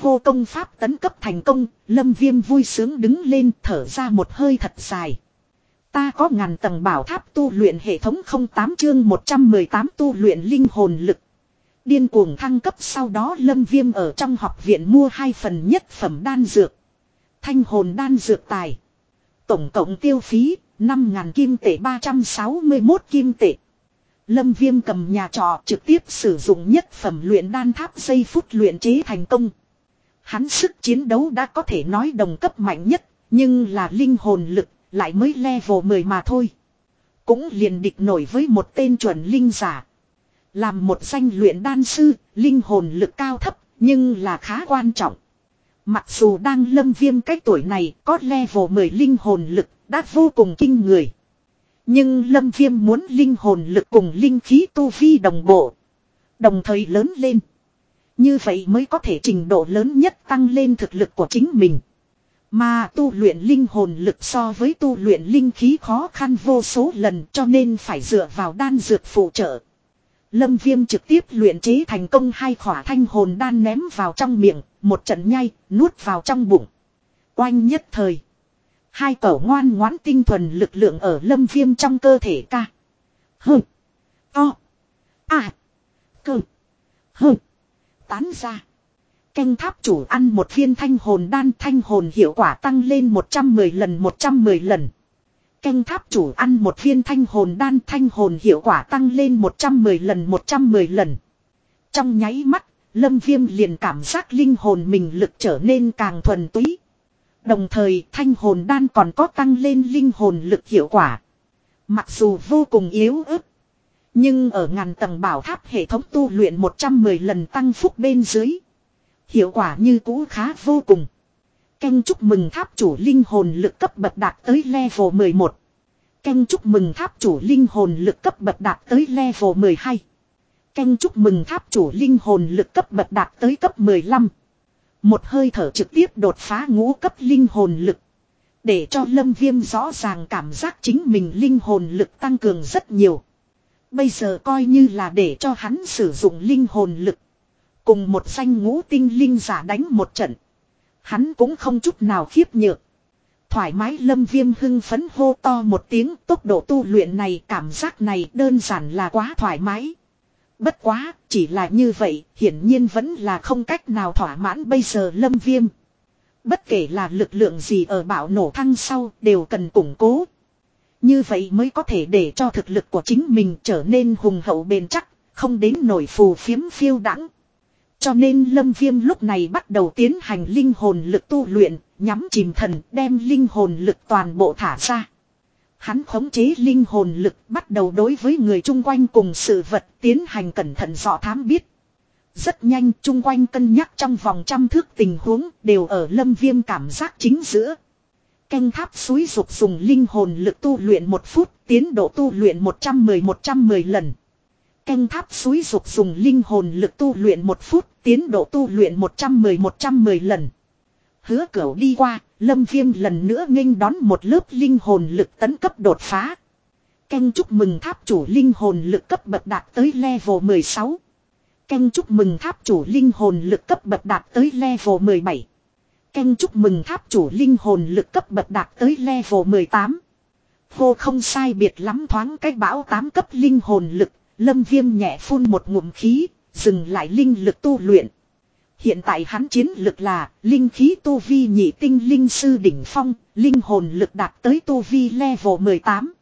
Hô công pháp tấn cấp thành công, lâm viêm vui sướng đứng lên thở ra một hơi thật dài. Ta có ngàn tầng bảo tháp tu luyện hệ thống 08 chương 118 tu luyện linh hồn lực. Điên cuồng thăng cấp sau đó lâm viêm ở trong học viện mua hai phần nhất phẩm đan dược. Thanh hồn đan dược tài. Tổng cộng tiêu phí 5.000 kim tệ 361 kim tệ. Lâm viêm cầm nhà trò trực tiếp sử dụng nhất phẩm luyện đan tháp giây phút luyện chế thành công. Hắn sức chiến đấu đã có thể nói đồng cấp mạnh nhất, nhưng là linh hồn lực, lại mới level 10 mà thôi. Cũng liền địch nổi với một tên chuẩn linh giả. Làm một danh luyện đan sư, linh hồn lực cao thấp, nhưng là khá quan trọng. Mặc dù đang lâm viêm cách tuổi này có level 10 linh hồn lực, đã vô cùng kinh người. Nhưng lâm viêm muốn linh hồn lực cùng linh khí tu vi đồng bộ. Đồng thời lớn lên. Như vậy mới có thể trình độ lớn nhất tăng lên thực lực của chính mình. Mà tu luyện linh hồn lực so với tu luyện linh khí khó khăn vô số lần cho nên phải dựa vào đan dược phụ trợ. Lâm Viêm trực tiếp luyện chế thành công hai khỏa thanh hồn đan ném vào trong miệng, một trận nhai, nuốt vào trong bụng. Oanh nhất thời. Hai cẩu ngoan ngoãn tinh thuần lực lượng ở lâm viêm trong cơ thể ca. Hừ. To. À. Cơ. Hừ. Tán ra. Canh tháp chủ ăn một viên thanh hồn đan thanh hồn hiệu quả tăng lên 110 lần 110 lần. Canh tháp chủ ăn một viên thanh hồn đan thanh hồn hiệu quả tăng lên 110 lần 110 lần. Trong nháy mắt, Lâm Viêm liền cảm giác linh hồn mình lực trở nên càng thuần túy. Đồng thời, thanh hồn đan còn có tăng lên linh hồn lực hiệu quả. Mặc dù vô cùng yếu ớt. Nhưng ở ngàn tầng bảo tháp hệ thống tu luyện 110 lần tăng phúc bên dưới. Hiệu quả như cũ khá vô cùng. Canh chúc mừng tháp chủ linh hồn lực cấp bậc đạt tới level 11. Canh chúc mừng tháp chủ linh hồn lực cấp bậc đạt tới level 12. Canh chúc mừng tháp chủ linh hồn lực cấp bậc đạt tới cấp 15. Một hơi thở trực tiếp đột phá ngũ cấp linh hồn lực. Để cho lâm viêm rõ ràng cảm giác chính mình linh hồn lực tăng cường rất nhiều. Bây giờ coi như là để cho hắn sử dụng linh hồn lực. Cùng một danh ngũ tinh linh giả đánh một trận. Hắn cũng không chút nào khiếp nhược. Thoải mái lâm viêm hưng phấn hô to một tiếng, tốc độ tu luyện này, cảm giác này đơn giản là quá thoải mái. Bất quá, chỉ là như vậy, hiển nhiên vẫn là không cách nào thỏa mãn bây giờ lâm viêm. Bất kể là lực lượng gì ở bão nổ thăng sau đều cần củng cố. Như vậy mới có thể để cho thực lực của chính mình trở nên hùng hậu bền chắc, không đến nổi phù phiếm phiêu đắng. Cho nên lâm viêm lúc này bắt đầu tiến hành linh hồn lực tu luyện, nhắm chìm thần đem linh hồn lực toàn bộ thả ra. Hắn khống chế linh hồn lực bắt đầu đối với người chung quanh cùng sự vật tiến hành cẩn thận dò thám biết. Rất nhanh, chung quanh cân nhắc trong vòng trăm thước tình huống đều ở lâm viêm cảm giác chính giữa. Canh tháp suối dục dùng linh hồn lực tu luyện một phút, tiến độ tu luyện 110-110 lần. Canh tháp suối dục dùng linh hồn lực tu luyện một phút, tiến độ tu luyện 110-110 lần. Hứa cửu đi qua, lâm viêm lần nữa nghênh đón một lớp linh hồn lực tấn cấp đột phá. Canh chúc mừng tháp chủ linh hồn lực cấp bậc đạt tới level 16. Canh chúc mừng tháp chủ linh hồn lực cấp bậc đạt tới level 17. Canh chúc mừng tháp chủ linh hồn lực cấp bậc đạt tới level 18. Hô không sai biệt lắm thoáng cách bão 8 cấp linh hồn lực, lâm viêm nhẹ phun một ngụm khí, dừng lại linh lực tu luyện. Hiện tại hắn chiến lực là linh khí tu vi nhị tinh linh sư đỉnh phong, linh hồn lực đạt tới tu vi level 18.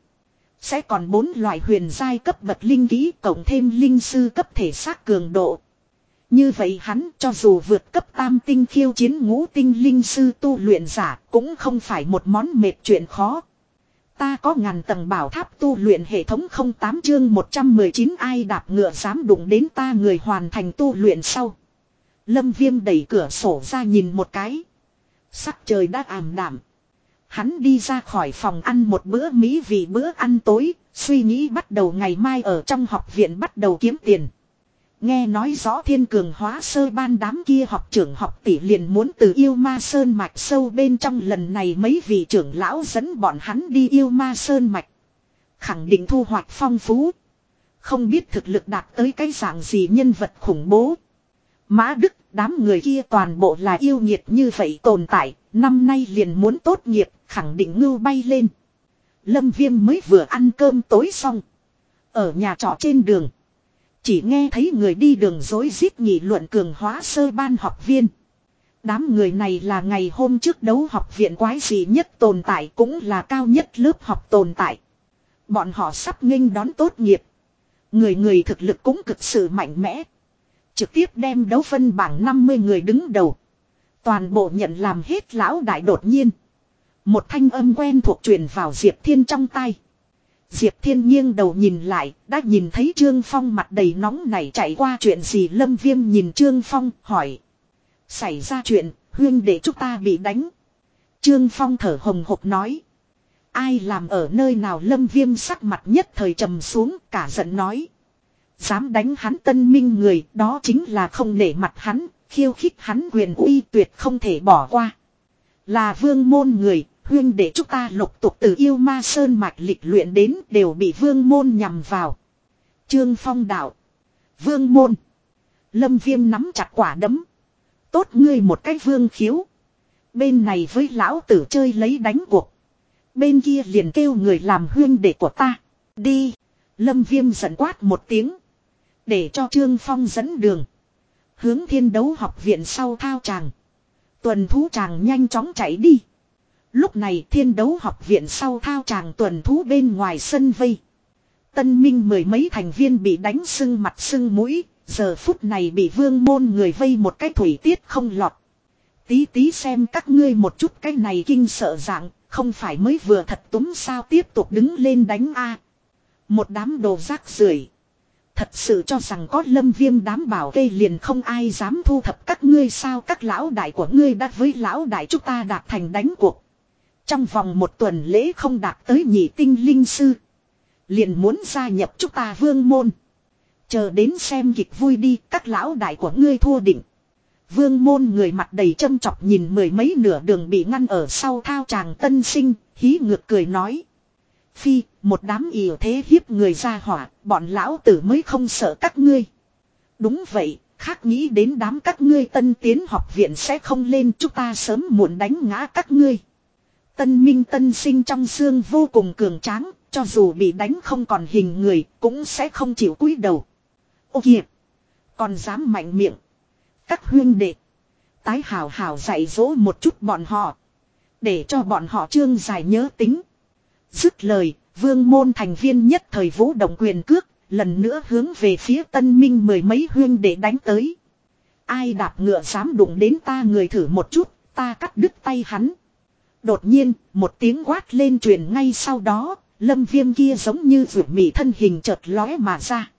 Sẽ còn bốn loại huyền giai cấp bậc linh khí cộng thêm linh sư cấp thể xác cường độ. Như vậy hắn cho dù vượt cấp tam tinh khiêu chiến ngũ tinh linh sư tu luyện giả cũng không phải một món mệt chuyện khó. Ta có ngàn tầng bảo tháp tu luyện hệ thống 08 chương 119 ai đạp ngựa dám đụng đến ta người hoàn thành tu luyện sau. Lâm viêm đẩy cửa sổ ra nhìn một cái. Sắc trời đã ảm đảm. Hắn đi ra khỏi phòng ăn một bữa mỹ vì bữa ăn tối, suy nghĩ bắt đầu ngày mai ở trong học viện bắt đầu kiếm tiền. Nghe nói rõ thiên cường hóa sơ ban đám kia học trưởng học tỷ liền muốn từ yêu ma sơn mạch sâu bên trong lần này mấy vị trưởng lão dẫn bọn hắn đi yêu ma sơn mạch. Khẳng định thu hoạch phong phú. Không biết thực lực đạt tới cái dạng gì nhân vật khủng bố. Mã Đức, đám người kia toàn bộ là yêu nhiệt như vậy tồn tại, năm nay liền muốn tốt nghiệp, khẳng định ngưu bay lên. Lâm Viêm mới vừa ăn cơm tối xong. Ở nhà trọ trên đường. Chỉ nghe thấy người đi đường dối giết nghị luận cường hóa sơ ban học viên. Đám người này là ngày hôm trước đấu học viện quái gì nhất tồn tại cũng là cao nhất lớp học tồn tại. Bọn họ sắp nghênh đón tốt nghiệp. Người người thực lực cũng cực sự mạnh mẽ. Trực tiếp đem đấu phân bảng 50 người đứng đầu. Toàn bộ nhận làm hết lão đại đột nhiên. Một thanh âm quen thuộc truyền vào Diệp Thiên trong tay. Diệp Thiên nghiêng đầu nhìn lại, đã nhìn thấy Trương Phong mặt đầy nóng này chạy qua chuyện gì Lâm Viêm nhìn Trương Phong, hỏi. Xảy ra chuyện, huyên để chúng ta bị đánh. Trương Phong thở hồng hộc nói. Ai làm ở nơi nào Lâm Viêm sắc mặt nhất thời trầm xuống, cả giận nói. Dám đánh hắn tân minh người, đó chính là không nể mặt hắn, khiêu khích hắn quyền uy tuyệt không thể bỏ qua. Là vương môn người, huyên để chúng ta lục tục từ yêu ma sơn mạch lịch luyện đến đều bị vương môn nhằm vào. Trương Phong đạo. Vương môn. Lâm viêm nắm chặt quả đấm. Tốt ngươi một cái vương khiếu. Bên này với lão tử chơi lấy đánh cuộc. Bên kia liền kêu người làm huyên đệ của ta. Đi. Lâm viêm giận quát một tiếng. Để cho Trương Phong dẫn đường. Hướng thiên đấu học viện sau thao tràng. Tuần thú tràng nhanh chóng chạy đi. Lúc này thiên đấu học viện sau thao tràng tuần thú bên ngoài sân vây. Tân minh mười mấy thành viên bị đánh sưng mặt sưng mũi, giờ phút này bị vương môn người vây một cái thủy tiết không lọt. Tí tí xem các ngươi một chút cái này kinh sợ dạng, không phải mới vừa thật túm sao tiếp tục đứng lên đánh a Một đám đồ rác rưởi Thật sự cho rằng có lâm viêm đám bảo cây liền không ai dám thu thập các ngươi sao các lão đại của ngươi đã với lão đại chúng ta đạt thành đánh cuộc. Trong vòng một tuần lễ không đạt tới nhị tinh linh sư. Liền muốn gia nhập chúng ta vương môn. Chờ đến xem kịch vui đi các lão đại của ngươi thua định. Vương môn người mặt đầy châm chọc nhìn mười mấy nửa đường bị ngăn ở sau thao chàng tân sinh, hí ngược cười nói. Phi, một đám ỉa thế hiếp người ra hỏa, bọn lão tử mới không sợ các ngươi. Đúng vậy, khác nghĩ đến đám các ngươi tân tiến học viện sẽ không lên chúng ta sớm muộn đánh ngã các ngươi. Tân minh tân sinh trong xương vô cùng cường tráng, cho dù bị đánh không còn hình người, cũng sẽ không chịu cúi đầu. Ô kìa! Còn dám mạnh miệng. Các huyên đệ. Tái hào hào dạy dỗ một chút bọn họ. Để cho bọn họ trương dài nhớ tính. Dứt lời, vương môn thành viên nhất thời vũ động quyền cước, lần nữa hướng về phía tân minh mười mấy huyên để đánh tới. Ai đạp ngựa dám đụng đến ta người thử một chút, ta cắt đứt tay hắn. Đột nhiên, một tiếng quát lên truyền ngay sau đó, lâm viêm kia giống như vượt mị thân hình chợt lóe mà ra.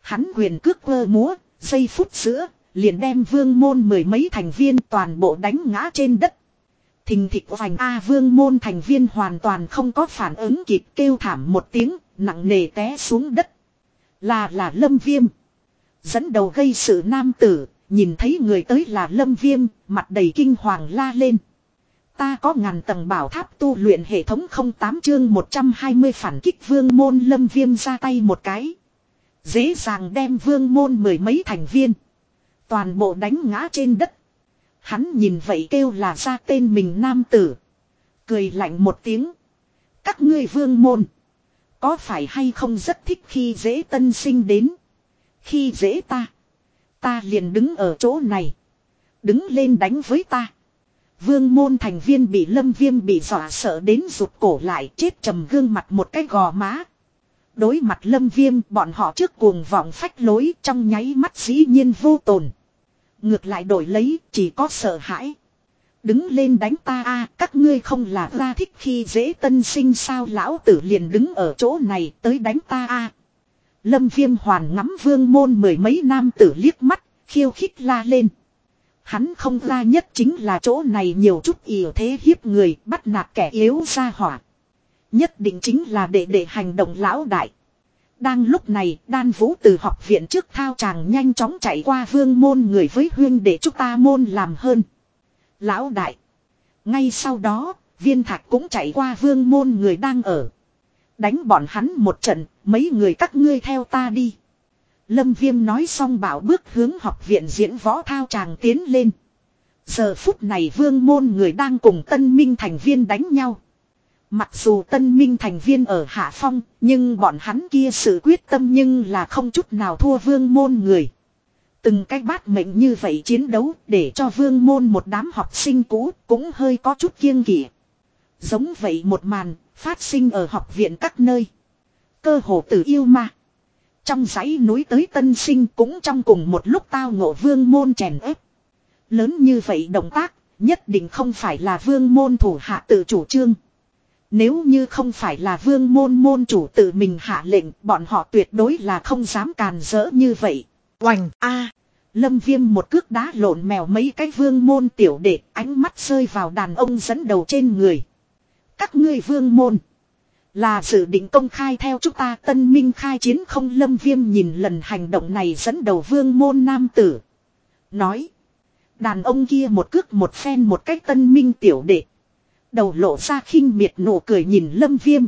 Hắn quyền cước quơ múa, giây phút giữa, liền đem vương môn mười mấy thành viên toàn bộ đánh ngã trên đất. Thình thịch vành A vương môn thành viên hoàn toàn không có phản ứng kịp kêu thảm một tiếng, nặng nề té xuống đất. Là là lâm viêm. Dẫn đầu gây sự nam tử, nhìn thấy người tới là lâm viêm, mặt đầy kinh hoàng la lên. Ta có ngàn tầng bảo tháp tu luyện hệ thống 08 chương 120 phản kích vương môn lâm viêm ra tay một cái. Dễ dàng đem vương môn mười mấy thành viên. Toàn bộ đánh ngã trên đất. Hắn nhìn vậy kêu là ra tên mình nam tử. Cười lạnh một tiếng. Các ngươi vương môn. Có phải hay không rất thích khi dễ tân sinh đến. Khi dễ ta. Ta liền đứng ở chỗ này. Đứng lên đánh với ta. Vương môn thành viên bị lâm viêm bị dọa sợ đến rụt cổ lại chết trầm gương mặt một cái gò má. Đối mặt lâm viêm, bọn họ trước cuồng vọng phách lối trong nháy mắt dĩ nhiên vô tồn. Ngược lại đổi lấy chỉ có sợ hãi. Đứng lên đánh ta a các ngươi không là ra thích khi dễ tân sinh sao lão tử liền đứng ở chỗ này tới đánh ta a Lâm viêm hoàn ngắm vương môn mười mấy nam tử liếc mắt, khiêu khích la lên. Hắn không ra nhất chính là chỗ này nhiều chút ỉa thế hiếp người bắt nạt kẻ yếu ra hỏa. Nhất định chính là để để hành động lão đại. Đang lúc này, đan vũ từ học viện trước thao chàng nhanh chóng chạy qua vương môn người với huyên để chúng ta môn làm hơn. Lão đại. Ngay sau đó, viên thạch cũng chạy qua vương môn người đang ở. Đánh bọn hắn một trận, mấy người các ngươi theo ta đi. Lâm Viêm nói xong bảo bước hướng học viện diễn võ thao chàng tiến lên. Giờ phút này vương môn người đang cùng tân minh thành viên đánh nhau. Mặc dù tân minh thành viên ở Hạ Phong, nhưng bọn hắn kia sự quyết tâm nhưng là không chút nào thua vương môn người. Từng cái bát mệnh như vậy chiến đấu để cho vương môn một đám học sinh cũ cũng hơi có chút kiêng kỵ. Giống vậy một màn, phát sinh ở học viện các nơi. Cơ hồ tử yêu mà Trong dãy núi tới tân sinh cũng trong cùng một lúc tao ngộ vương môn chèn ép. Lớn như vậy động tác, nhất định không phải là vương môn thủ hạ tự chủ trương. Nếu như không phải là vương môn môn chủ tự mình hạ lệnh, bọn họ tuyệt đối là không dám càn rỡ như vậy. Oành a Lâm viêm một cước đá lộn mèo mấy cái vương môn tiểu đệ, ánh mắt rơi vào đàn ông dẫn đầu trên người. Các ngươi vương môn. Là dự định công khai theo chúng ta tân minh khai chiến không lâm viêm nhìn lần hành động này dẫn đầu vương môn nam tử. Nói. Đàn ông kia một cước một phen một cách tân minh tiểu đệ. Đầu lộ ra khinh miệt nụ cười nhìn lâm viêm.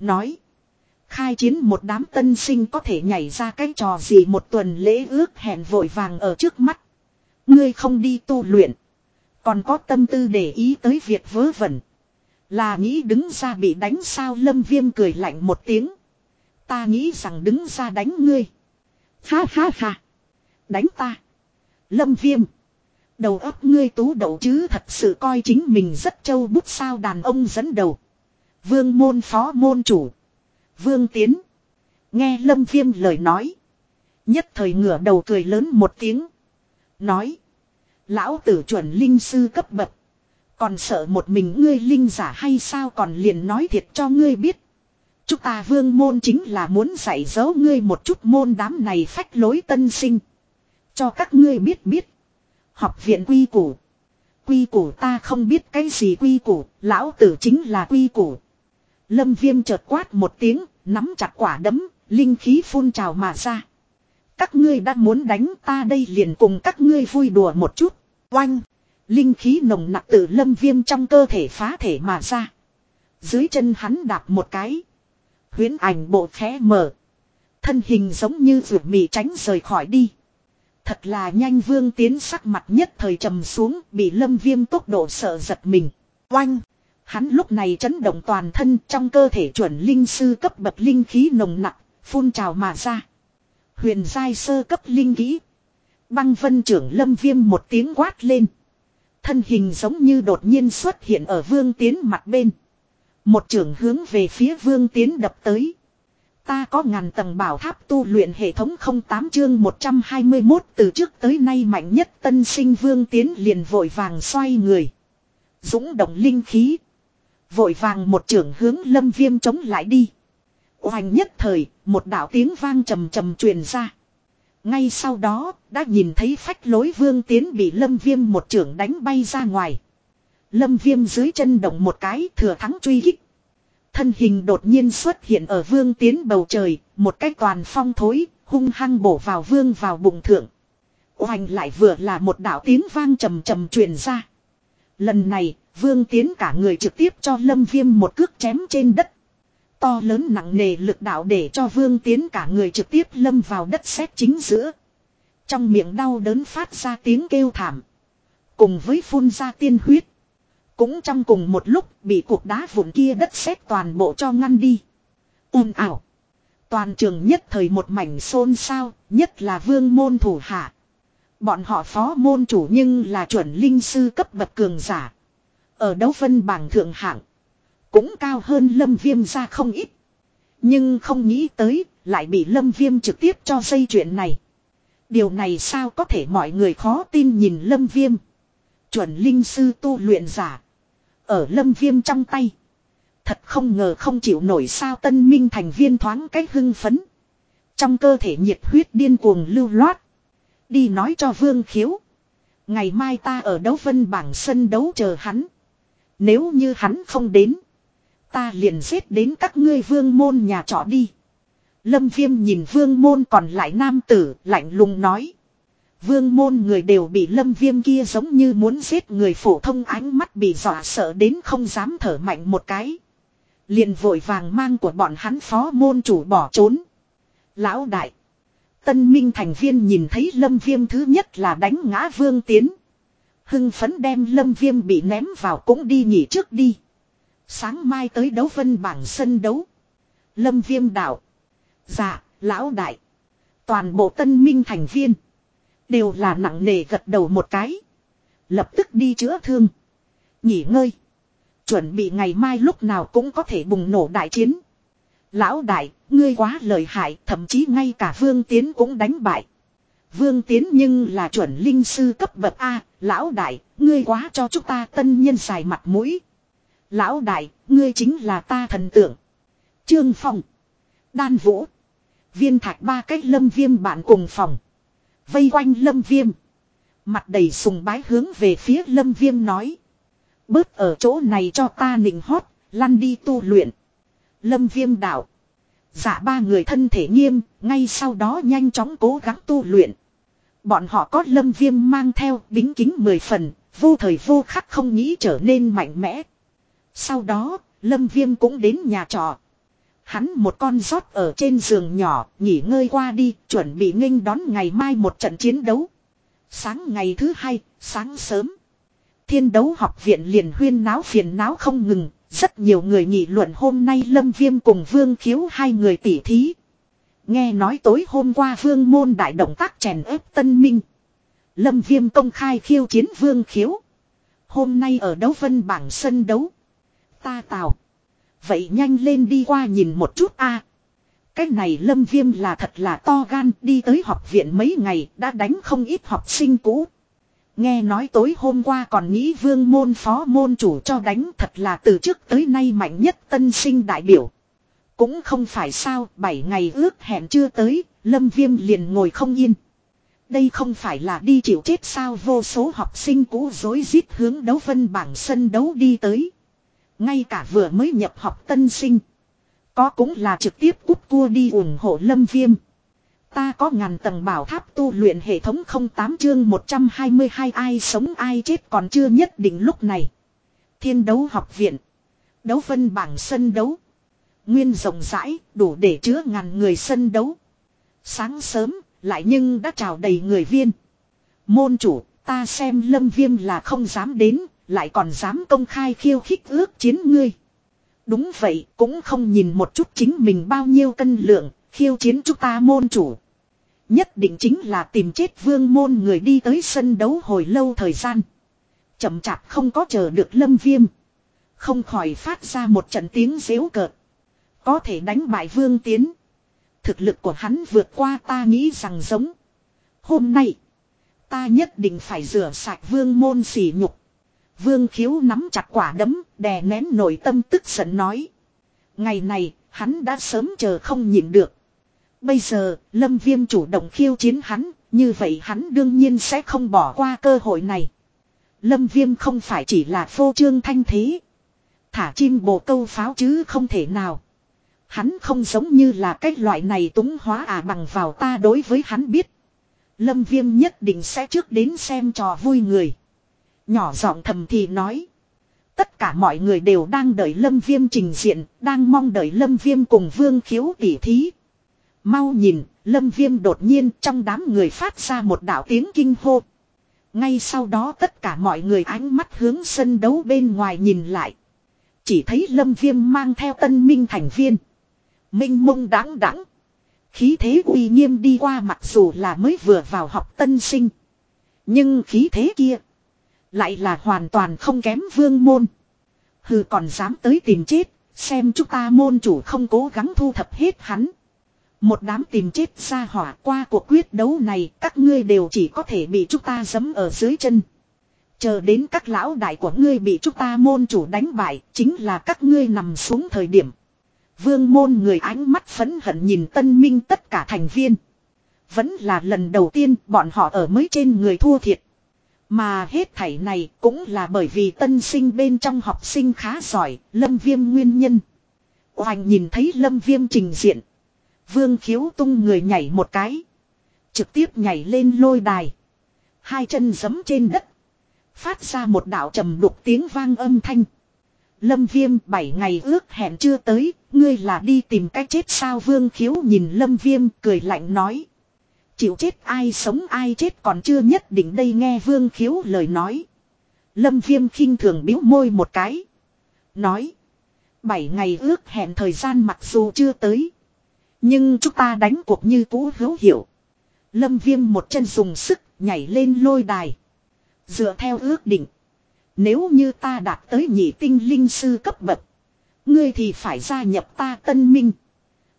Nói. Khai chiến một đám tân sinh có thể nhảy ra cái trò gì một tuần lễ ước hẹn vội vàng ở trước mắt. Ngươi không đi tu luyện. Còn có tâm tư để ý tới việc vớ vẩn. Là nghĩ đứng ra bị đánh sao lâm viêm cười lạnh một tiếng. Ta nghĩ rằng đứng ra đánh ngươi. Ha ha ha. Đánh ta. Lâm viêm. Đầu óc ngươi tú đậu chứ thật sự coi chính mình rất châu bút sao đàn ông dẫn đầu. Vương môn phó môn chủ. Vương tiến. Nghe lâm viêm lời nói. Nhất thời ngửa đầu cười lớn một tiếng. Nói. Lão tử chuẩn linh sư cấp bậc. Còn sợ một mình ngươi linh giả hay sao còn liền nói thiệt cho ngươi biết. Chúng ta vương môn chính là muốn dạy dỗ ngươi một chút môn đám này phách lối tân sinh. Cho các ngươi biết biết. Học viện quy củ. Quy củ ta không biết cái gì quy củ, lão tử chính là quy củ. Lâm viêm chợt quát một tiếng, nắm chặt quả đấm, linh khí phun trào mà ra. Các ngươi đã muốn đánh ta đây liền cùng các ngươi vui đùa một chút. Oanh! Linh khí nồng nặc từ lâm viêm trong cơ thể phá thể mà ra. Dưới chân hắn đạp một cái. Huyến ảnh bộ khẽ mở. Thân hình giống như rượu mì tránh rời khỏi đi. Thật là nhanh vương tiến sắc mặt nhất thời trầm xuống bị lâm viêm tốc độ sợ giật mình. Oanh! Hắn lúc này chấn động toàn thân trong cơ thể chuẩn linh sư cấp bậc linh khí nồng nặc, phun trào mà ra. Huyền giai sơ cấp linh khí. Băng vân trưởng lâm viêm một tiếng quát lên. Thân hình giống như đột nhiên xuất hiện ở vương tiến mặt bên. Một trưởng hướng về phía vương tiến đập tới. Ta có ngàn tầng bảo tháp tu luyện hệ thống 08 chương 121 từ trước tới nay mạnh nhất tân sinh vương tiến liền vội vàng xoay người. Dũng động linh khí. Vội vàng một trưởng hướng lâm viêm chống lại đi. Hoành nhất thời, một đạo tiếng vang trầm trầm truyền ra. Ngay sau đó, đã nhìn thấy phách lối vương tiến bị lâm viêm một trưởng đánh bay ra ngoài. Lâm viêm dưới chân động một cái thừa thắng truy hích. Thân hình đột nhiên xuất hiện ở vương tiến bầu trời, một cách toàn phong thối, hung hăng bổ vào vương vào bụng thượng. Hoành lại vừa là một đạo tiếng vang trầm trầm truyền ra. Lần này, vương tiến cả người trực tiếp cho lâm viêm một cước chém trên đất. To lớn nặng nề lực đạo để cho vương tiến cả người trực tiếp lâm vào đất sét chính giữa. Trong miệng đau đớn phát ra tiếng kêu thảm. Cùng với phun ra tiên huyết. Cũng trong cùng một lúc bị cuộc đá vụn kia đất sét toàn bộ cho ngăn đi. ồn ảo. Toàn trường nhất thời một mảnh xôn xao, nhất là vương môn thủ hạ. Bọn họ phó môn chủ nhưng là chuẩn linh sư cấp bậc cường giả. Ở đấu phân bảng thượng hạng. Cũng cao hơn lâm viêm ra không ít. Nhưng không nghĩ tới, lại bị lâm viêm trực tiếp cho dây chuyện này. Điều này sao có thể mọi người khó tin nhìn lâm viêm. Chuẩn linh sư tu luyện giả. Ở lâm viêm trong tay. Thật không ngờ không chịu nổi sao tân minh thành viên thoáng cách hưng phấn. Trong cơ thể nhiệt huyết điên cuồng lưu loát. Đi nói cho vương khiếu. Ngày mai ta ở đấu vân bảng sân đấu chờ hắn. Nếu như hắn không đến. Ta liền giết đến các ngươi vương môn nhà trọ đi. Lâm viêm nhìn vương môn còn lại nam tử lạnh lùng nói. Vương môn người đều bị lâm viêm kia giống như muốn giết người phổ thông ánh mắt bị dọa sợ đến không dám thở mạnh một cái. Liền vội vàng mang của bọn hắn phó môn chủ bỏ trốn. Lão đại. Tân minh thành viên nhìn thấy lâm viêm thứ nhất là đánh ngã vương tiến. Hưng phấn đem lâm viêm bị ném vào cũng đi nghỉ trước đi. Sáng mai tới đấu vân bảng sân đấu. Lâm viêm đạo. Dạ, lão đại. Toàn bộ tân minh thành viên. Đều là nặng nề gật đầu một cái. Lập tức đi chữa thương. Nghỉ ngơi. Chuẩn bị ngày mai lúc nào cũng có thể bùng nổ đại chiến. Lão đại, ngươi quá lợi hại, thậm chí ngay cả Vương Tiến cũng đánh bại. Vương Tiến nhưng là chuẩn linh sư cấp bậc A, lão đại, ngươi quá cho chúng ta tân nhân xài mặt mũi. Lão đại, ngươi chính là ta thần tượng. Trương Phong, Đan Vũ, Viên Thạch ba cách lâm viêm bạn cùng phòng. Vây quanh lâm viêm. Mặt đầy sùng bái hướng về phía lâm viêm nói. Bớt ở chỗ này cho ta nịnh hót, lăn đi tu luyện. Lâm viêm đạo. Dạ ba người thân thể nghiêm, ngay sau đó nhanh chóng cố gắng tu luyện. Bọn họ có lâm viêm mang theo bính kính mười phần, vô thời vô khắc không nghĩ trở nên mạnh mẽ. Sau đó, lâm viêm cũng đến nhà trọ. Hắn một con rót ở trên giường nhỏ, nghỉ ngơi qua đi, chuẩn bị nghênh đón ngày mai một trận chiến đấu. Sáng ngày thứ hai, sáng sớm. Thiên đấu học viện liền huyên náo phiền náo không ngừng, rất nhiều người nghị luận hôm nay Lâm Viêm cùng Vương Khiếu hai người tỉ thí. Nghe nói tối hôm qua Vương Môn đại động tác chèn ép Tân Minh. Lâm Viêm công khai khiêu chiến vương khiếu. Hôm nay ở đấu vân bảng sân đấu. Ta tào. Vậy nhanh lên đi qua nhìn một chút a Cái này Lâm Viêm là thật là to gan đi tới học viện mấy ngày đã đánh không ít học sinh cũ. Nghe nói tối hôm qua còn nghĩ vương môn phó môn chủ cho đánh thật là từ trước tới nay mạnh nhất tân sinh đại biểu. Cũng không phải sao, 7 ngày ước hẹn chưa tới, Lâm Viêm liền ngồi không yên. Đây không phải là đi chịu chết sao vô số học sinh cũ dối rít hướng đấu vân bảng sân đấu đi tới. Ngay cả vừa mới nhập học tân sinh. Có cũng là trực tiếp cút cua đi ủng hộ Lâm Viêm. Ta có ngàn tầng bảo tháp tu luyện hệ thống 08 chương 122 ai sống ai chết còn chưa nhất định lúc này. Thiên đấu học viện. Đấu phân bảng sân đấu. Nguyên rộng rãi, đủ để chứa ngàn người sân đấu. Sáng sớm, lại nhưng đã trào đầy người viên. Môn chủ, ta xem lâm viêm là không dám đến, lại còn dám công khai khiêu khích ước chiến ngươi. Đúng vậy, cũng không nhìn một chút chính mình bao nhiêu cân lượng, khiêu chiến chúng ta môn chủ. Nhất định chính là tìm chết vương môn người đi tới sân đấu hồi lâu thời gian. Chậm chạp không có chờ được lâm viêm. Không khỏi phát ra một trận tiếng dễu cợt. Có thể đánh bại vương tiến. Thực lực của hắn vượt qua ta nghĩ rằng giống. Hôm nay. Ta nhất định phải rửa sạch vương môn xỉ nhục. Vương khiếu nắm chặt quả đấm, đè nén nổi tâm tức giận nói. Ngày này, hắn đã sớm chờ không nhịn được. Bây giờ, Lâm Viêm chủ động khiêu chiến hắn, như vậy hắn đương nhiên sẽ không bỏ qua cơ hội này. Lâm Viêm không phải chỉ là phô trương thanh thế. Thả chim bồ câu pháo chứ không thể nào. Hắn không giống như là cái loại này túng hóa à bằng vào ta đối với hắn biết. Lâm Viêm nhất định sẽ trước đến xem trò vui người. Nhỏ giọng thầm thì nói. Tất cả mọi người đều đang đợi Lâm Viêm trình diện, đang mong đợi Lâm Viêm cùng Vương Khiếu tỉ thí. Mau nhìn, Lâm Viêm đột nhiên trong đám người phát ra một đạo tiếng kinh hô. Ngay sau đó tất cả mọi người ánh mắt hướng sân đấu bên ngoài nhìn lại. Chỉ thấy Lâm Viêm mang theo tân minh thành viên. Minh mông đáng đáng. Khí thế uy nghiêm đi qua mặc dù là mới vừa vào học tân sinh. Nhưng khí thế kia. Lại là hoàn toàn không kém vương môn. Hừ còn dám tới tìm chết. Xem chúng ta môn chủ không cố gắng thu thập hết hắn. Một đám tìm chết ra hỏa qua cuộc quyết đấu này, các ngươi đều chỉ có thể bị chúng ta giấm ở dưới chân. Chờ đến các lão đại của ngươi bị chúng ta môn chủ đánh bại, chính là các ngươi nằm xuống thời điểm. Vương môn người ánh mắt phấn hận nhìn tân minh tất cả thành viên. Vẫn là lần đầu tiên bọn họ ở mới trên người thua thiệt. Mà hết thảy này cũng là bởi vì tân sinh bên trong học sinh khá giỏi, lâm viêm nguyên nhân. Hoành nhìn thấy lâm viêm trình diện. Vương khiếu tung người nhảy một cái. Trực tiếp nhảy lên lôi đài. Hai chân giấm trên đất. Phát ra một đạo trầm đục tiếng vang âm thanh. Lâm viêm bảy ngày ước hẹn chưa tới, ngươi là đi tìm cách chết sao vương khiếu nhìn lâm viêm cười lạnh nói. Chịu chết ai sống ai chết còn chưa nhất định đây nghe vương khiếu lời nói. Lâm viêm khinh thường biếu môi một cái. Nói. Bảy ngày ước hẹn thời gian mặc dù chưa tới. Nhưng chúng ta đánh cuộc như cũ hữu hiệu. Lâm viêm một chân dùng sức nhảy lên lôi đài. Dựa theo ước định. Nếu như ta đạt tới nhị tinh linh sư cấp bậc. Ngươi thì phải gia nhập ta tân minh.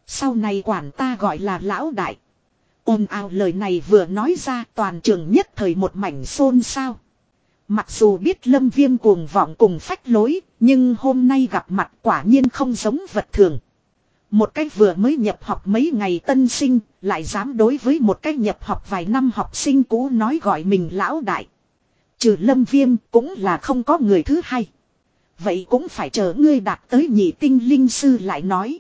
Sau này quản ta gọi là lão đại ồn ào lời này vừa nói ra toàn trường nhất thời một mảnh xôn xao. Mặc dù biết lâm viêm cuồng vọng cùng phách lối, nhưng hôm nay gặp mặt quả nhiên không giống vật thường. Một cách vừa mới nhập học mấy ngày tân sinh, lại dám đối với một cách nhập học vài năm học sinh cũ nói gọi mình lão đại. Trừ lâm viêm cũng là không có người thứ hai. Vậy cũng phải chờ ngươi đạt tới nhị tinh linh sư lại nói.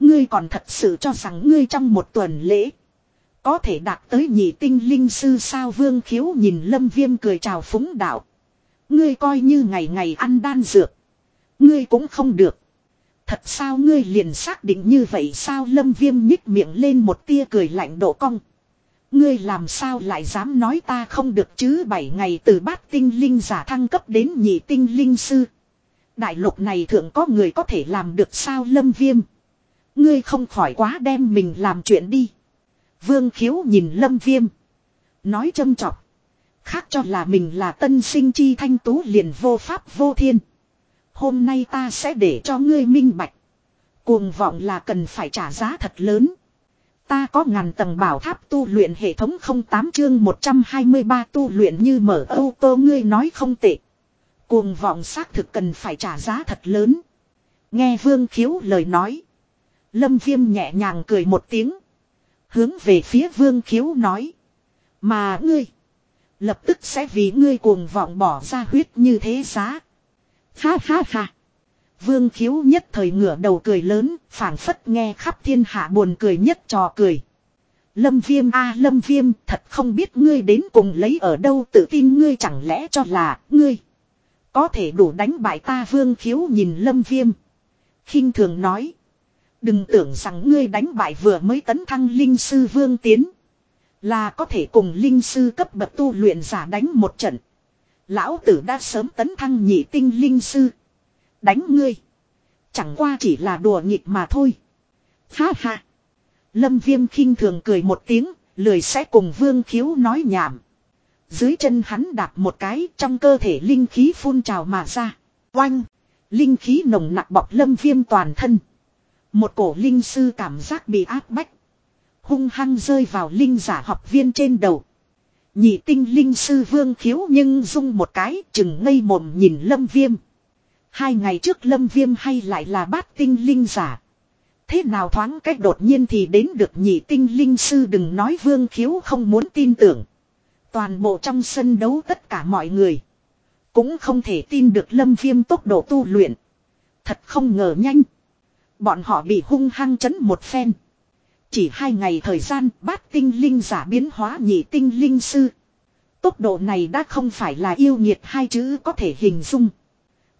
Ngươi còn thật sự cho rằng ngươi trong một tuần lễ. Có thể đạt tới nhị tinh linh sư sao vương khiếu nhìn lâm viêm cười chào phúng đạo. Ngươi coi như ngày ngày ăn đan dược. Ngươi cũng không được. Thật sao ngươi liền xác định như vậy sao lâm viêm nhích miệng lên một tia cười lạnh độ cong. Ngươi làm sao lại dám nói ta không được chứ bảy ngày từ bát tinh linh giả thăng cấp đến nhị tinh linh sư. Đại lục này thượng có người có thể làm được sao lâm viêm. Ngươi không khỏi quá đem mình làm chuyện đi. Vương khiếu nhìn lâm viêm. Nói châm chọc. Khác cho là mình là tân sinh chi thanh tú liền vô pháp vô thiên. Hôm nay ta sẽ để cho ngươi minh bạch. Cuồng vọng là cần phải trả giá thật lớn. Ta có ngàn tầng bảo tháp tu luyện hệ thống 08 chương 123 tu luyện như mở ô tô ngươi nói không tệ. Cuồng vọng xác thực cần phải trả giá thật lớn. Nghe vương khiếu lời nói. Lâm viêm nhẹ nhàng cười một tiếng. Hướng về phía vương khiếu nói. Mà ngươi. Lập tức sẽ vì ngươi cuồng vọng bỏ ra huyết như thế giá. Ha ha ha. Vương khiếu nhất thời ngửa đầu cười lớn, phảng phất nghe khắp thiên hạ buồn cười nhất trò cười. Lâm viêm a lâm viêm thật không biết ngươi đến cùng lấy ở đâu tự tin ngươi chẳng lẽ cho là ngươi. Có thể đủ đánh bại ta vương khiếu nhìn lâm viêm. khinh thường nói. Đừng tưởng rằng ngươi đánh bại vừa mới tấn thăng linh sư vương tiến. Là có thể cùng linh sư cấp bậc tu luyện giả đánh một trận. Lão tử đã sớm tấn thăng nhị tinh linh sư. Đánh ngươi. Chẳng qua chỉ là đùa nghịch mà thôi. Ha ha. Lâm viêm khinh thường cười một tiếng, lười sẽ cùng vương khiếu nói nhảm. Dưới chân hắn đạp một cái trong cơ thể linh khí phun trào mà ra. Oanh. Linh khí nồng nặc bọc lâm viêm toàn thân. Một cổ linh sư cảm giác bị áp bách. Hung hăng rơi vào linh giả học viên trên đầu. Nhị tinh linh sư vương khiếu nhưng rung một cái, chừng ngây mồm nhìn lâm viêm. Hai ngày trước lâm viêm hay lại là bát tinh linh giả. Thế nào thoáng cách đột nhiên thì đến được nhị tinh linh sư đừng nói vương khiếu không muốn tin tưởng. Toàn bộ trong sân đấu tất cả mọi người. Cũng không thể tin được lâm viêm tốc độ tu luyện. Thật không ngờ nhanh. Bọn họ bị hung hăng chấn một phen. Chỉ hai ngày thời gian bát tinh linh giả biến hóa nhị tinh linh sư. Tốc độ này đã không phải là yêu nhiệt hai chữ có thể hình dung.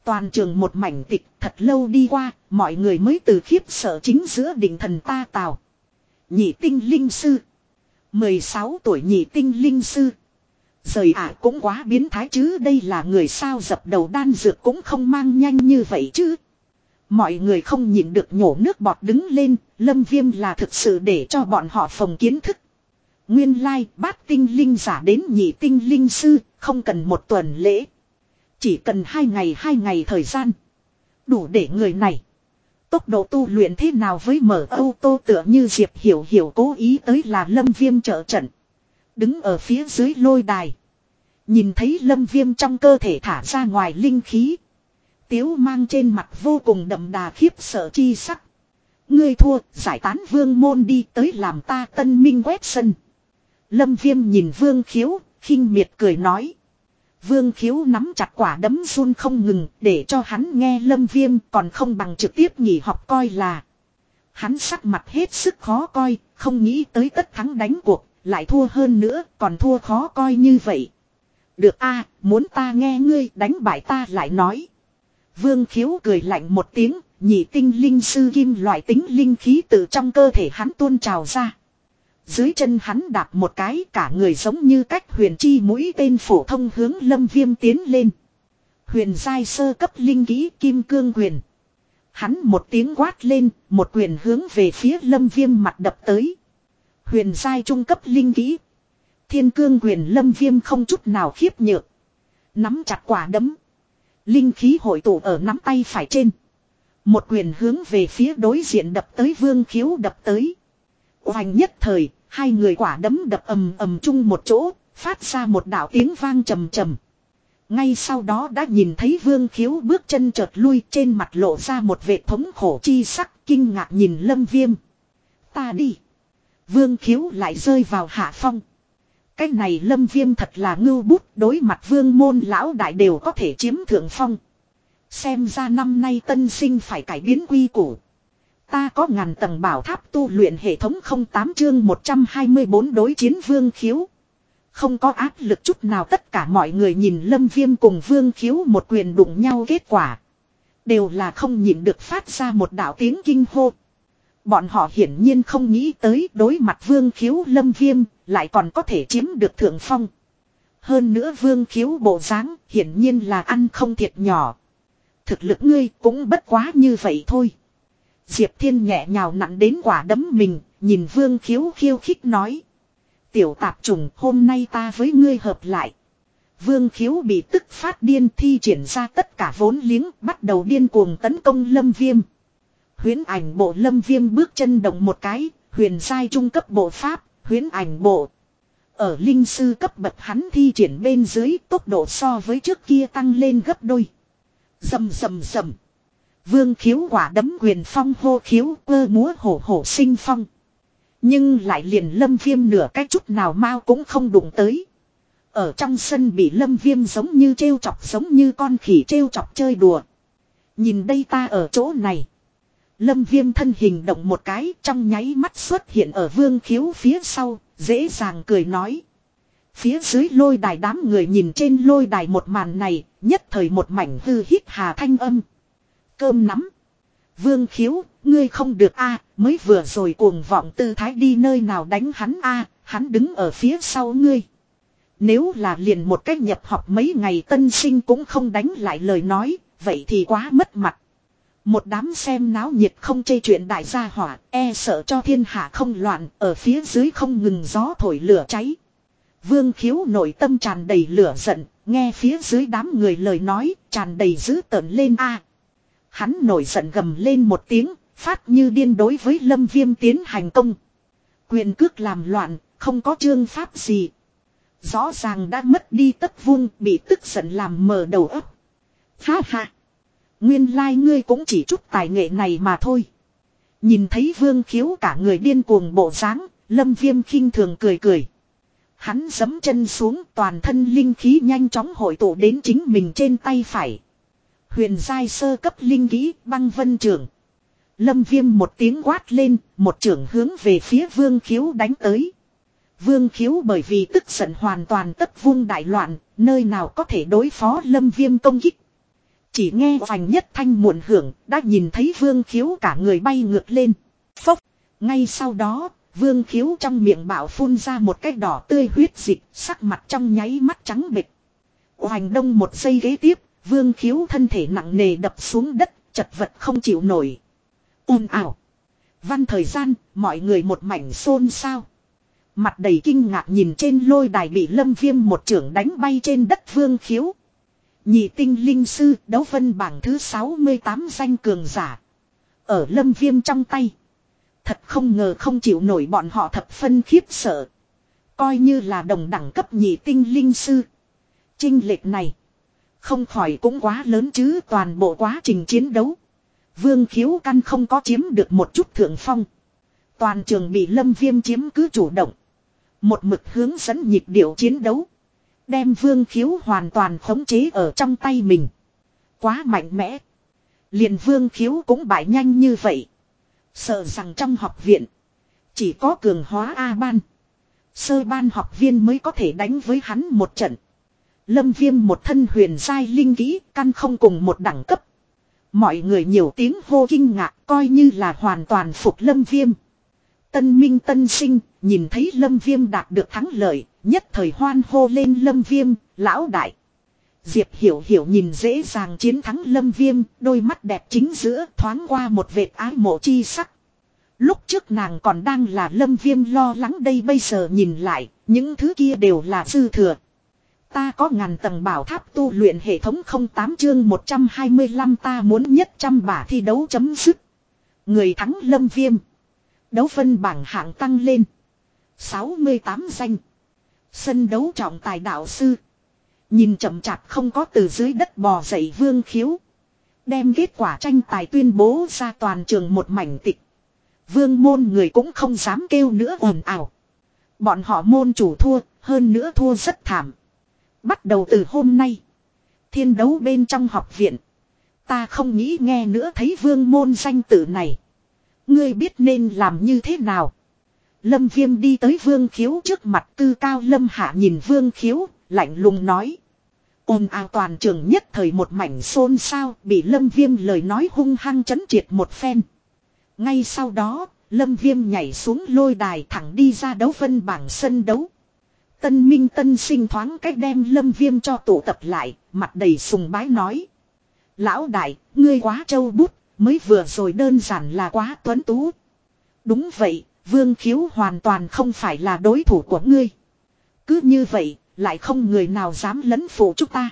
Toàn trường một mảnh tịch thật lâu đi qua, mọi người mới từ khiếp sợ chính giữa đỉnh thần ta tào. Nhị tinh linh sư. 16 tuổi nhị tinh linh sư. Rời ả cũng quá biến thái chứ đây là người sao dập đầu đan dược cũng không mang nhanh như vậy chứ. Mọi người không nhịn được nhổ nước bọt đứng lên, lâm viêm là thực sự để cho bọn họ phòng kiến thức. Nguyên lai, bát tinh linh giả đến nhị tinh linh sư, không cần một tuần lễ. Chỉ cần hai ngày hai ngày thời gian. Đủ để người này. Tốc độ tu luyện thế nào với mở ô tô tựa như Diệp Hiểu Hiểu cố ý tới là lâm viêm trợ trận. Đứng ở phía dưới lôi đài. Nhìn thấy lâm viêm trong cơ thể thả ra ngoài linh khí. Tiếu mang trên mặt vô cùng đậm đà khiếp sợ chi sắc. Ngươi thua, giải tán vương môn đi tới làm ta tân minh quét sân. Lâm viêm nhìn vương khiếu, khinh miệt cười nói. Vương khiếu nắm chặt quả đấm run không ngừng để cho hắn nghe lâm viêm còn không bằng trực tiếp nhỉ học coi là. Hắn sắc mặt hết sức khó coi, không nghĩ tới tất thắng đánh cuộc, lại thua hơn nữa, còn thua khó coi như vậy. Được a à, muốn ta nghe ngươi đánh bại ta lại nói. Vương khiếu cười lạnh một tiếng, nhị tinh linh sư kim loại tính linh khí từ trong cơ thể hắn tuôn trào ra. Dưới chân hắn đạp một cái cả người giống như cách huyền chi mũi tên phổ thông hướng lâm viêm tiến lên. Huyền giai sơ cấp linh kỹ kim cương quyền. Hắn một tiếng quát lên, một quyền hướng về phía lâm viêm mặt đập tới. Huyền giai trung cấp linh kỹ. Thiên cương quyền lâm viêm không chút nào khiếp nhược. Nắm chặt quả đấm. Linh khí hội tụ ở nắm tay phải trên. Một quyền hướng về phía đối diện đập tới vương khiếu đập tới. Hoành nhất thời, hai người quả đấm đập ầm ầm chung một chỗ, phát ra một đạo tiếng vang trầm trầm. Ngay sau đó đã nhìn thấy vương khiếu bước chân chợt lui trên mặt lộ ra một vệ thống khổ chi sắc kinh ngạc nhìn lâm viêm. Ta đi. Vương khiếu lại rơi vào hạ phong. Cái này lâm viêm thật là ngưu bút, đối mặt vương môn lão đại đều có thể chiếm thượng phong. Xem ra năm nay tân sinh phải cải biến quy củ. Ta có ngàn tầng bảo tháp tu luyện hệ thống 08 chương 124 đối chiến vương khiếu. Không có áp lực chút nào tất cả mọi người nhìn lâm viêm cùng vương khiếu một quyền đụng nhau kết quả. Đều là không nhịn được phát ra một đạo tiếng kinh hô. Bọn họ hiển nhiên không nghĩ tới đối mặt vương khiếu lâm viêm lại còn có thể chiếm được thượng phong. Hơn nữa vương khiếu bộ dáng hiển nhiên là ăn không thiệt nhỏ. Thực lực ngươi cũng bất quá như vậy thôi. Diệp Thiên nhẹ nhào nặng đến quả đấm mình, nhìn Vương Khiếu khiêu khích nói. Tiểu tạp trùng hôm nay ta với ngươi hợp lại. Vương khiếu bị tức phát điên thi triển ra tất cả vốn liếng bắt đầu điên cuồng tấn công lâm viêm. Huyến ảnh bộ lâm viêm bước chân động một cái, huyền sai trung cấp bộ pháp, huyến ảnh bộ. Ở linh sư cấp bậc hắn thi triển bên dưới tốc độ so với trước kia tăng lên gấp đôi. Dầm dầm dầm. Vương khiếu quả đấm quyền phong hô khiếu cơ múa hổ hổ sinh phong. Nhưng lại liền lâm viêm nửa cách chút nào mau cũng không đụng tới. Ở trong sân bị lâm viêm giống như trêu chọc giống như con khỉ trêu chọc chơi đùa. Nhìn đây ta ở chỗ này. Lâm viêm thân hình động một cái trong nháy mắt xuất hiện ở vương khiếu phía sau, dễ dàng cười nói. Phía dưới lôi đài đám người nhìn trên lôi đài một màn này, nhất thời một mảnh hư hít hà thanh âm. Cơm nắm. Vương khiếu, ngươi không được a mới vừa rồi cuồng vọng tư thái đi nơi nào đánh hắn a hắn đứng ở phía sau ngươi. Nếu là liền một cách nhập học mấy ngày tân sinh cũng không đánh lại lời nói, vậy thì quá mất mặt. Một đám xem náo nhiệt không chê chuyện đại gia hỏa, e sợ cho thiên hạ không loạn, ở phía dưới không ngừng gió thổi lửa cháy. Vương khiếu nội tâm tràn đầy lửa giận, nghe phía dưới đám người lời nói, tràn đầy dữ tợn lên a Hắn nổi giận gầm lên một tiếng, phát như điên đối với lâm viêm tiến hành công. Quyền cước làm loạn, không có chương pháp gì. Rõ ràng đã mất đi tất vung, bị tức giận làm mờ đầu ấp. Ha ha! Nguyên lai like ngươi cũng chỉ chút tài nghệ này mà thôi. Nhìn thấy vương khiếu cả người điên cuồng bộ dáng, lâm viêm khinh thường cười cười. Hắn giấm chân xuống toàn thân linh khí nhanh chóng hội tụ đến chính mình trên tay phải. Huyền giai sơ cấp linh kỹ băng vân trưởng. Lâm viêm một tiếng quát lên, một trưởng hướng về phía vương khiếu đánh tới. Vương khiếu bởi vì tức giận hoàn toàn tất vung đại loạn, nơi nào có thể đối phó lâm viêm công kích. Chỉ nghe vành nhất thanh muộn hưởng, đã nhìn thấy vương khiếu cả người bay ngược lên. Phốc, ngay sau đó, vương khiếu trong miệng bảo phun ra một cái đỏ tươi huyết dịch, sắc mặt trong nháy mắt trắng bịch. Hoành đông một giây ghế tiếp, vương khiếu thân thể nặng nề đập xuống đất, chật vật không chịu nổi. ồn ảo. Văn thời gian, mọi người một mảnh xôn xao. Mặt đầy kinh ngạc nhìn trên lôi đài bị lâm viêm một trưởng đánh bay trên đất vương khiếu. Nhị tinh linh sư đấu vân bảng thứ 68 danh cường giả. Ở lâm viêm trong tay. Thật không ngờ không chịu nổi bọn họ thập phân khiếp sợ. Coi như là đồng đẳng cấp nhị tinh linh sư. Trinh lệch này. Không khỏi cũng quá lớn chứ toàn bộ quá trình chiến đấu. Vương khiếu căn không có chiếm được một chút thượng phong. Toàn trường bị lâm viêm chiếm cứ chủ động. Một mực hướng dẫn nhịp điệu chiến đấu. Đem vương khiếu hoàn toàn khống chế ở trong tay mình. Quá mạnh mẽ. Liền vương khiếu cũng bại nhanh như vậy. Sợ rằng trong học viện. Chỉ có cường hóa A ban. Sơ ban học viên mới có thể đánh với hắn một trận. Lâm viêm một thân huyền sai linh kỹ, căn không cùng một đẳng cấp. Mọi người nhiều tiếng hô kinh ngạc, coi như là hoàn toàn phục lâm viêm. Tân minh tân sinh, nhìn thấy lâm viêm đạt được thắng lợi nhất thời hoan hô lên lâm viêm, lão đại. Diệp hiểu hiểu nhìn dễ dàng chiến thắng lâm viêm, đôi mắt đẹp chính giữa thoáng qua một vệt ái mộ chi sắc. Lúc trước nàng còn đang là lâm viêm lo lắng đây bây giờ nhìn lại, những thứ kia đều là dư thừa. Ta có ngàn tầng bảo tháp tu luyện hệ thống 08 chương 125 ta muốn nhất trăm bả thi đấu chấm dứt. Người thắng lâm viêm. Đấu phân bảng hạng tăng lên. 68 danh. Sân đấu trọng tài đạo sư. Nhìn chậm chạp không có từ dưới đất bò dậy vương khiếu. Đem kết quả tranh tài tuyên bố ra toàn trường một mảnh tịch. Vương môn người cũng không dám kêu nữa ồn ào. Bọn họ môn chủ thua, hơn nữa thua rất thảm. Bắt đầu từ hôm nay. Thiên đấu bên trong học viện. Ta không nghĩ nghe nữa thấy vương môn danh tử này. Ngươi biết nên làm như thế nào. Lâm viêm đi tới vương khiếu trước mặt Tư cao lâm hạ nhìn vương khiếu, lạnh lùng nói. Ôm ao toàn trường nhất thời một mảnh xôn xao bị lâm viêm lời nói hung hăng chấn triệt một phen. Ngay sau đó, lâm viêm nhảy xuống lôi đài thẳng đi ra đấu vân bảng sân đấu. Tân minh tân sinh thoáng cách đem lâm viêm cho tụ tập lại, mặt đầy sùng bái nói. Lão đại, ngươi quá trâu bút, mới vừa rồi đơn giản là quá tuấn tú. Đúng vậy, Vương khiếu hoàn toàn không phải là đối thủ của ngươi. Cứ như vậy, lại không người nào dám lấn phụ chúng ta.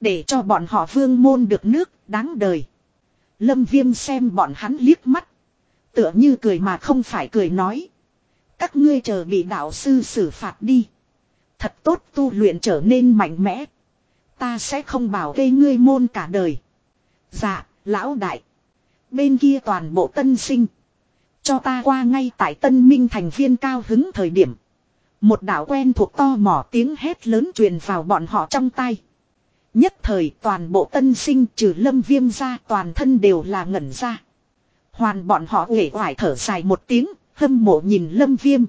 Để cho bọn họ vương môn được nước, đáng đời. Lâm viêm xem bọn hắn liếc mắt. Tựa như cười mà không phải cười nói. Các ngươi chờ bị đạo sư xử phạt đi. Thật tốt tu luyện trở nên mạnh mẽ. Ta sẽ không bảo gây ngươi môn cả đời. Dạ, lão đại. Bên kia toàn bộ tân sinh. Cho ta qua ngay tại tân minh thành viên cao hứng thời điểm. Một đạo quen thuộc to mỏ tiếng hét lớn truyền vào bọn họ trong tay. Nhất thời toàn bộ tân sinh trừ lâm viêm ra toàn thân đều là ngẩn ra. Hoàn bọn họ nghệ hoài thở dài một tiếng, hâm mộ nhìn lâm viêm.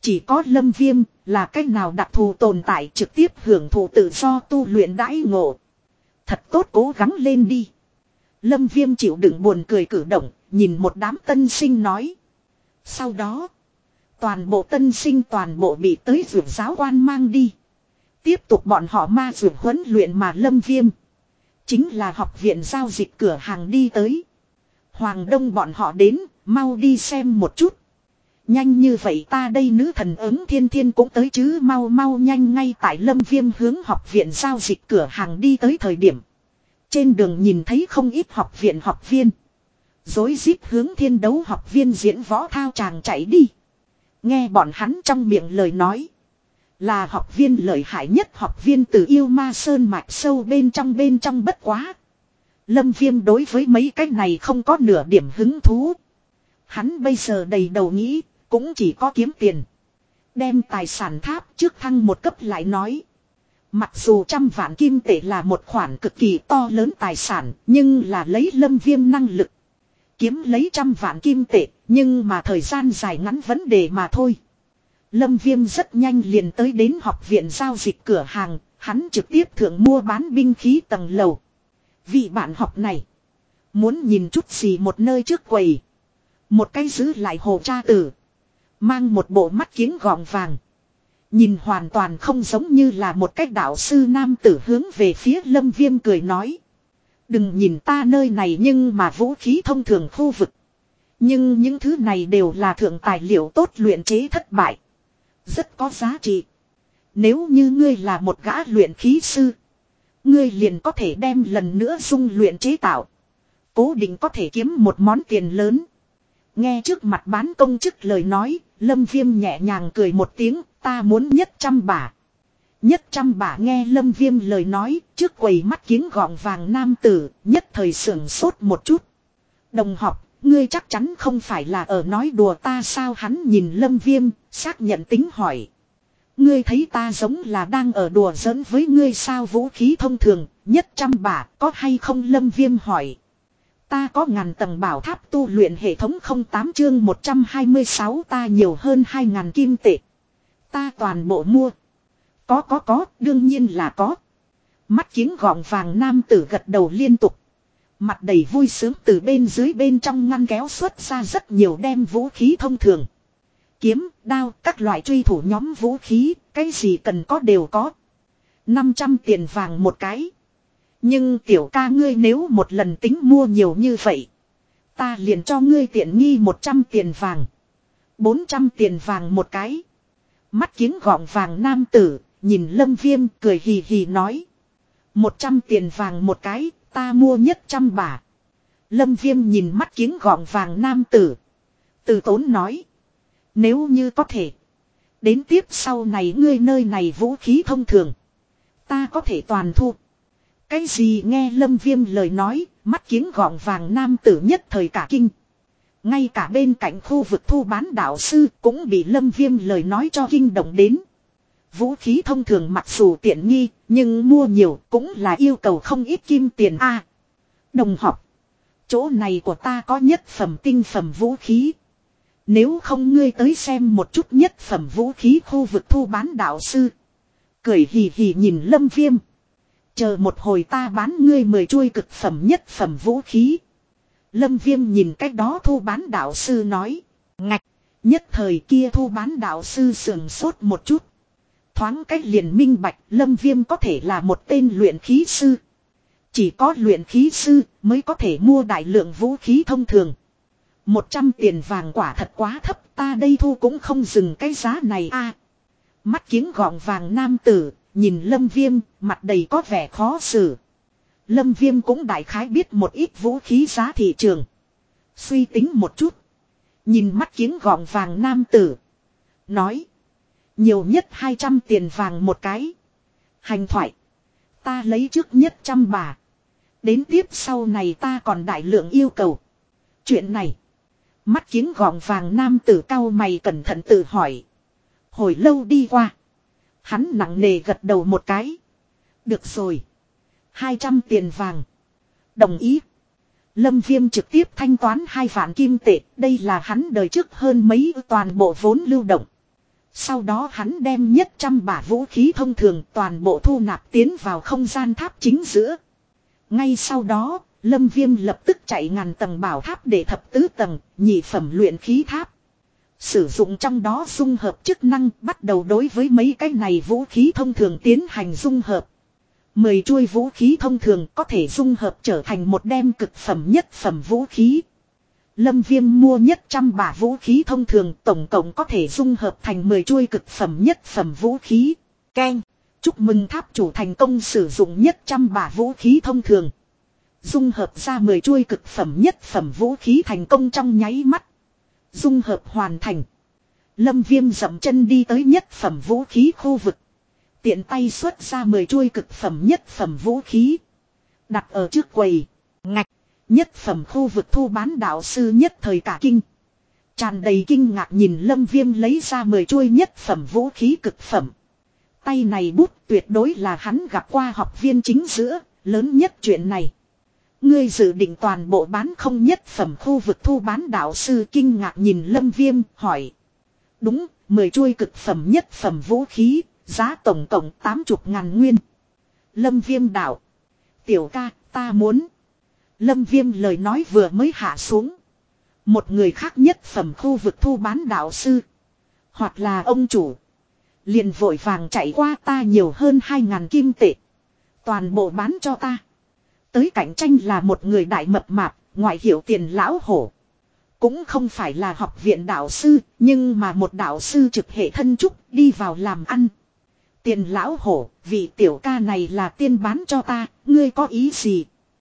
Chỉ có lâm viêm là cách nào đặc thù tồn tại trực tiếp hưởng thụ tự do tu luyện đãi ngộ. Thật tốt cố gắng lên đi. Lâm viêm chịu đựng buồn cười cử động, nhìn một đám tân sinh nói. Sau đó, toàn bộ tân sinh toàn bộ bị tới vượt giáo quan mang đi. Tiếp tục bọn họ ma vượt huấn luyện mà lâm viêm. Chính là học viện giao dịch cửa hàng đi tới. Hoàng đông bọn họ đến, mau đi xem một chút. Nhanh như vậy ta đây nữ thần ứng thiên thiên cũng tới chứ mau mau nhanh ngay tại lâm viêm hướng học viện giao dịch cửa hàng đi tới thời điểm. Trên đường nhìn thấy không ít học viện học viên. Dối rít hướng thiên đấu học viên diễn võ thao chàng chạy đi. Nghe bọn hắn trong miệng lời nói. Là học viên lợi hại nhất học viên từ yêu ma sơn mạch sâu bên trong bên trong bất quá. Lâm viêm đối với mấy cái này không có nửa điểm hứng thú. Hắn bây giờ đầy đầu nghĩ, cũng chỉ có kiếm tiền. Đem tài sản tháp trước thăng một cấp lại nói. Mặc dù trăm vạn kim tệ là một khoản cực kỳ to lớn tài sản, nhưng là lấy lâm viêm năng lực. Kiếm lấy trăm vạn kim tệ, nhưng mà thời gian dài ngắn vấn đề mà thôi. Lâm Viêm rất nhanh liền tới đến học viện giao dịch cửa hàng, hắn trực tiếp thượng mua bán binh khí tầng lầu. Vị bạn học này, muốn nhìn chút gì một nơi trước quầy. Một cái giữ lại hồ cha tử. Mang một bộ mắt kiếng gọng vàng. Nhìn hoàn toàn không giống như là một cách đạo sư nam tử hướng về phía lâm viêm cười nói. Đừng nhìn ta nơi này nhưng mà vũ khí thông thường khu vực. Nhưng những thứ này đều là thượng tài liệu tốt luyện chế thất bại. Rất có giá trị. Nếu như ngươi là một gã luyện khí sư. Ngươi liền có thể đem lần nữa dung luyện chế tạo. Cố định có thể kiếm một món tiền lớn. Nghe trước mặt bán công chức lời nói, lâm viêm nhẹ nhàng cười một tiếng, ta muốn nhất trăm bả. Nhất trăm bả nghe lâm viêm lời nói, trước quầy mắt kiếng gọn vàng nam tử, nhất thời sưởng sốt một chút. Đồng học, ngươi chắc chắn không phải là ở nói đùa ta sao hắn nhìn lâm viêm, xác nhận tính hỏi. Ngươi thấy ta giống là đang ở đùa giỡn với ngươi sao vũ khí thông thường, nhất trăm bả, có hay không lâm viêm hỏi. Ta có ngàn tầng bảo tháp tu luyện hệ thống 08 chương 126 ta nhiều hơn 2 ngàn kim tệ. Ta toàn bộ mua. Có có có, đương nhiên là có. Mắt kiếng gọng vàng nam tử gật đầu liên tục. Mặt đầy vui sướng từ bên dưới bên trong ngăn kéo xuất ra rất nhiều đem vũ khí thông thường. Kiếm, đao, các loại truy thủ nhóm vũ khí, cái gì cần có đều có. 500 tiền vàng một cái. Nhưng tiểu ca ngươi nếu một lần tính mua nhiều như vậy. Ta liền cho ngươi tiện nghi 100 tiền vàng. 400 tiền vàng một cái. Mắt kiếng gọng vàng nam tử, nhìn lâm viêm cười hì hì nói. 100 tiền vàng một cái, ta mua nhất trăm bả. Lâm viêm nhìn mắt kiếng gọng vàng nam tử. Từ tốn nói. Nếu như có thể. Đến tiếp sau này ngươi nơi này vũ khí thông thường. Ta có thể toàn thu. Cái gì nghe lâm viêm lời nói, mắt kiếng gọng vàng nam tử nhất thời cả kinh. Ngay cả bên cạnh khu vực thu bán đạo sư cũng bị lâm viêm lời nói cho kinh động đến. Vũ khí thông thường mặc dù tiện nghi, nhưng mua nhiều cũng là yêu cầu không ít kim tiền a Đồng học. Chỗ này của ta có nhất phẩm tinh phẩm vũ khí. Nếu không ngươi tới xem một chút nhất phẩm vũ khí khu vực thu bán đạo sư. Cười hì hì nhìn lâm viêm. Chờ một hồi ta bán ngươi mười chuôi cực phẩm nhất phẩm vũ khí. Lâm viêm nhìn cách đó thu bán đạo sư nói. Ngạch. Nhất thời kia thu bán đạo sư sườn sốt một chút. Thoáng cách liền minh bạch lâm viêm có thể là một tên luyện khí sư. Chỉ có luyện khí sư mới có thể mua đại lượng vũ khí thông thường. Một trăm tiền vàng quả thật quá thấp ta đây thu cũng không dừng cái giá này a Mắt kiếng gọng vàng nam tử, nhìn lâm viêm, mặt đầy có vẻ khó xử. Lâm viêm cũng đại khái biết một ít vũ khí giá thị trường. Suy tính một chút. Nhìn mắt kiếng gọng vàng nam tử. Nói. Nhiều nhất 200 tiền vàng một cái. Hành thoại. Ta lấy trước nhất trăm bà. Đến tiếp sau này ta còn đại lượng yêu cầu. Chuyện này. Mắt kiếng gọng vàng nam tử cao mày cẩn thận tự hỏi. Hồi lâu đi qua. Hắn nặng nề gật đầu một cái. Được rồi. 200 tiền vàng. Đồng ý. Lâm Viêm trực tiếp thanh toán hai vạn kim tệ. Đây là hắn đời trước hơn mấy toàn bộ vốn lưu động. Sau đó hắn đem nhất trăm bả vũ khí thông thường toàn bộ thu nạp tiến vào không gian tháp chính giữa. Ngay sau đó, Lâm Viêm lập tức chạy ngàn tầng bảo tháp để thập tứ tầng, nhị phẩm luyện khí tháp. Sử dụng trong đó dung hợp chức năng bắt đầu đối với mấy cái này vũ khí thông thường tiến hành dung hợp. Mười chuôi vũ khí thông thường có thể dung hợp trở thành một đem cực phẩm nhất phẩm vũ khí. Lâm Viêm mua nhất trăm bả vũ khí thông thường tổng cộng có thể dung hợp thành 10 chuôi cực phẩm nhất phẩm vũ khí. Ken. Chúc mừng tháp chủ thành công sử dụng nhất trăm bả vũ khí thông thường. Dung hợp ra 10 chuôi cực phẩm nhất phẩm vũ khí thành công trong nháy mắt. Dung hợp hoàn thành. Lâm Viêm dậm chân đi tới nhất phẩm vũ khí khu vực. Tiện tay xuất ra 10 chuôi cực phẩm nhất phẩm vũ khí. Đặt ở trước quầy. Ngạch. Nhất phẩm khu vực thu bán đạo sư nhất thời cả kinh. Tràn đầy kinh ngạc nhìn lâm viêm lấy ra 10 chuôi nhất phẩm vũ khí cực phẩm. Tay này bút tuyệt đối là hắn gặp qua học viên chính giữa, lớn nhất chuyện này. Ngươi dự định toàn bộ bán không nhất phẩm khu vực thu bán đạo sư kinh ngạc nhìn lâm viêm, hỏi. Đúng, 10 chuôi cực phẩm nhất phẩm vũ khí, giá tổng cộng 80 ngàn nguyên. Lâm viêm đạo. Tiểu ca, ta muốn. Lâm viêm lời nói vừa mới hạ xuống. Một người khác nhất phẩm khu vực thu bán đạo sư. Hoặc là ông chủ. Liền vội vàng chạy qua ta nhiều hơn 2.000 kim tệ. Toàn bộ bán cho ta. Tới cạnh tranh là một người đại mập mạp, ngoại hiệu tiền lão hổ. Cũng không phải là học viện đạo sư, nhưng mà một đạo sư trực hệ thân trúc đi vào làm ăn. Tiền lão hổ, vị tiểu ca này là tiên bán cho ta, ngươi có ý gì?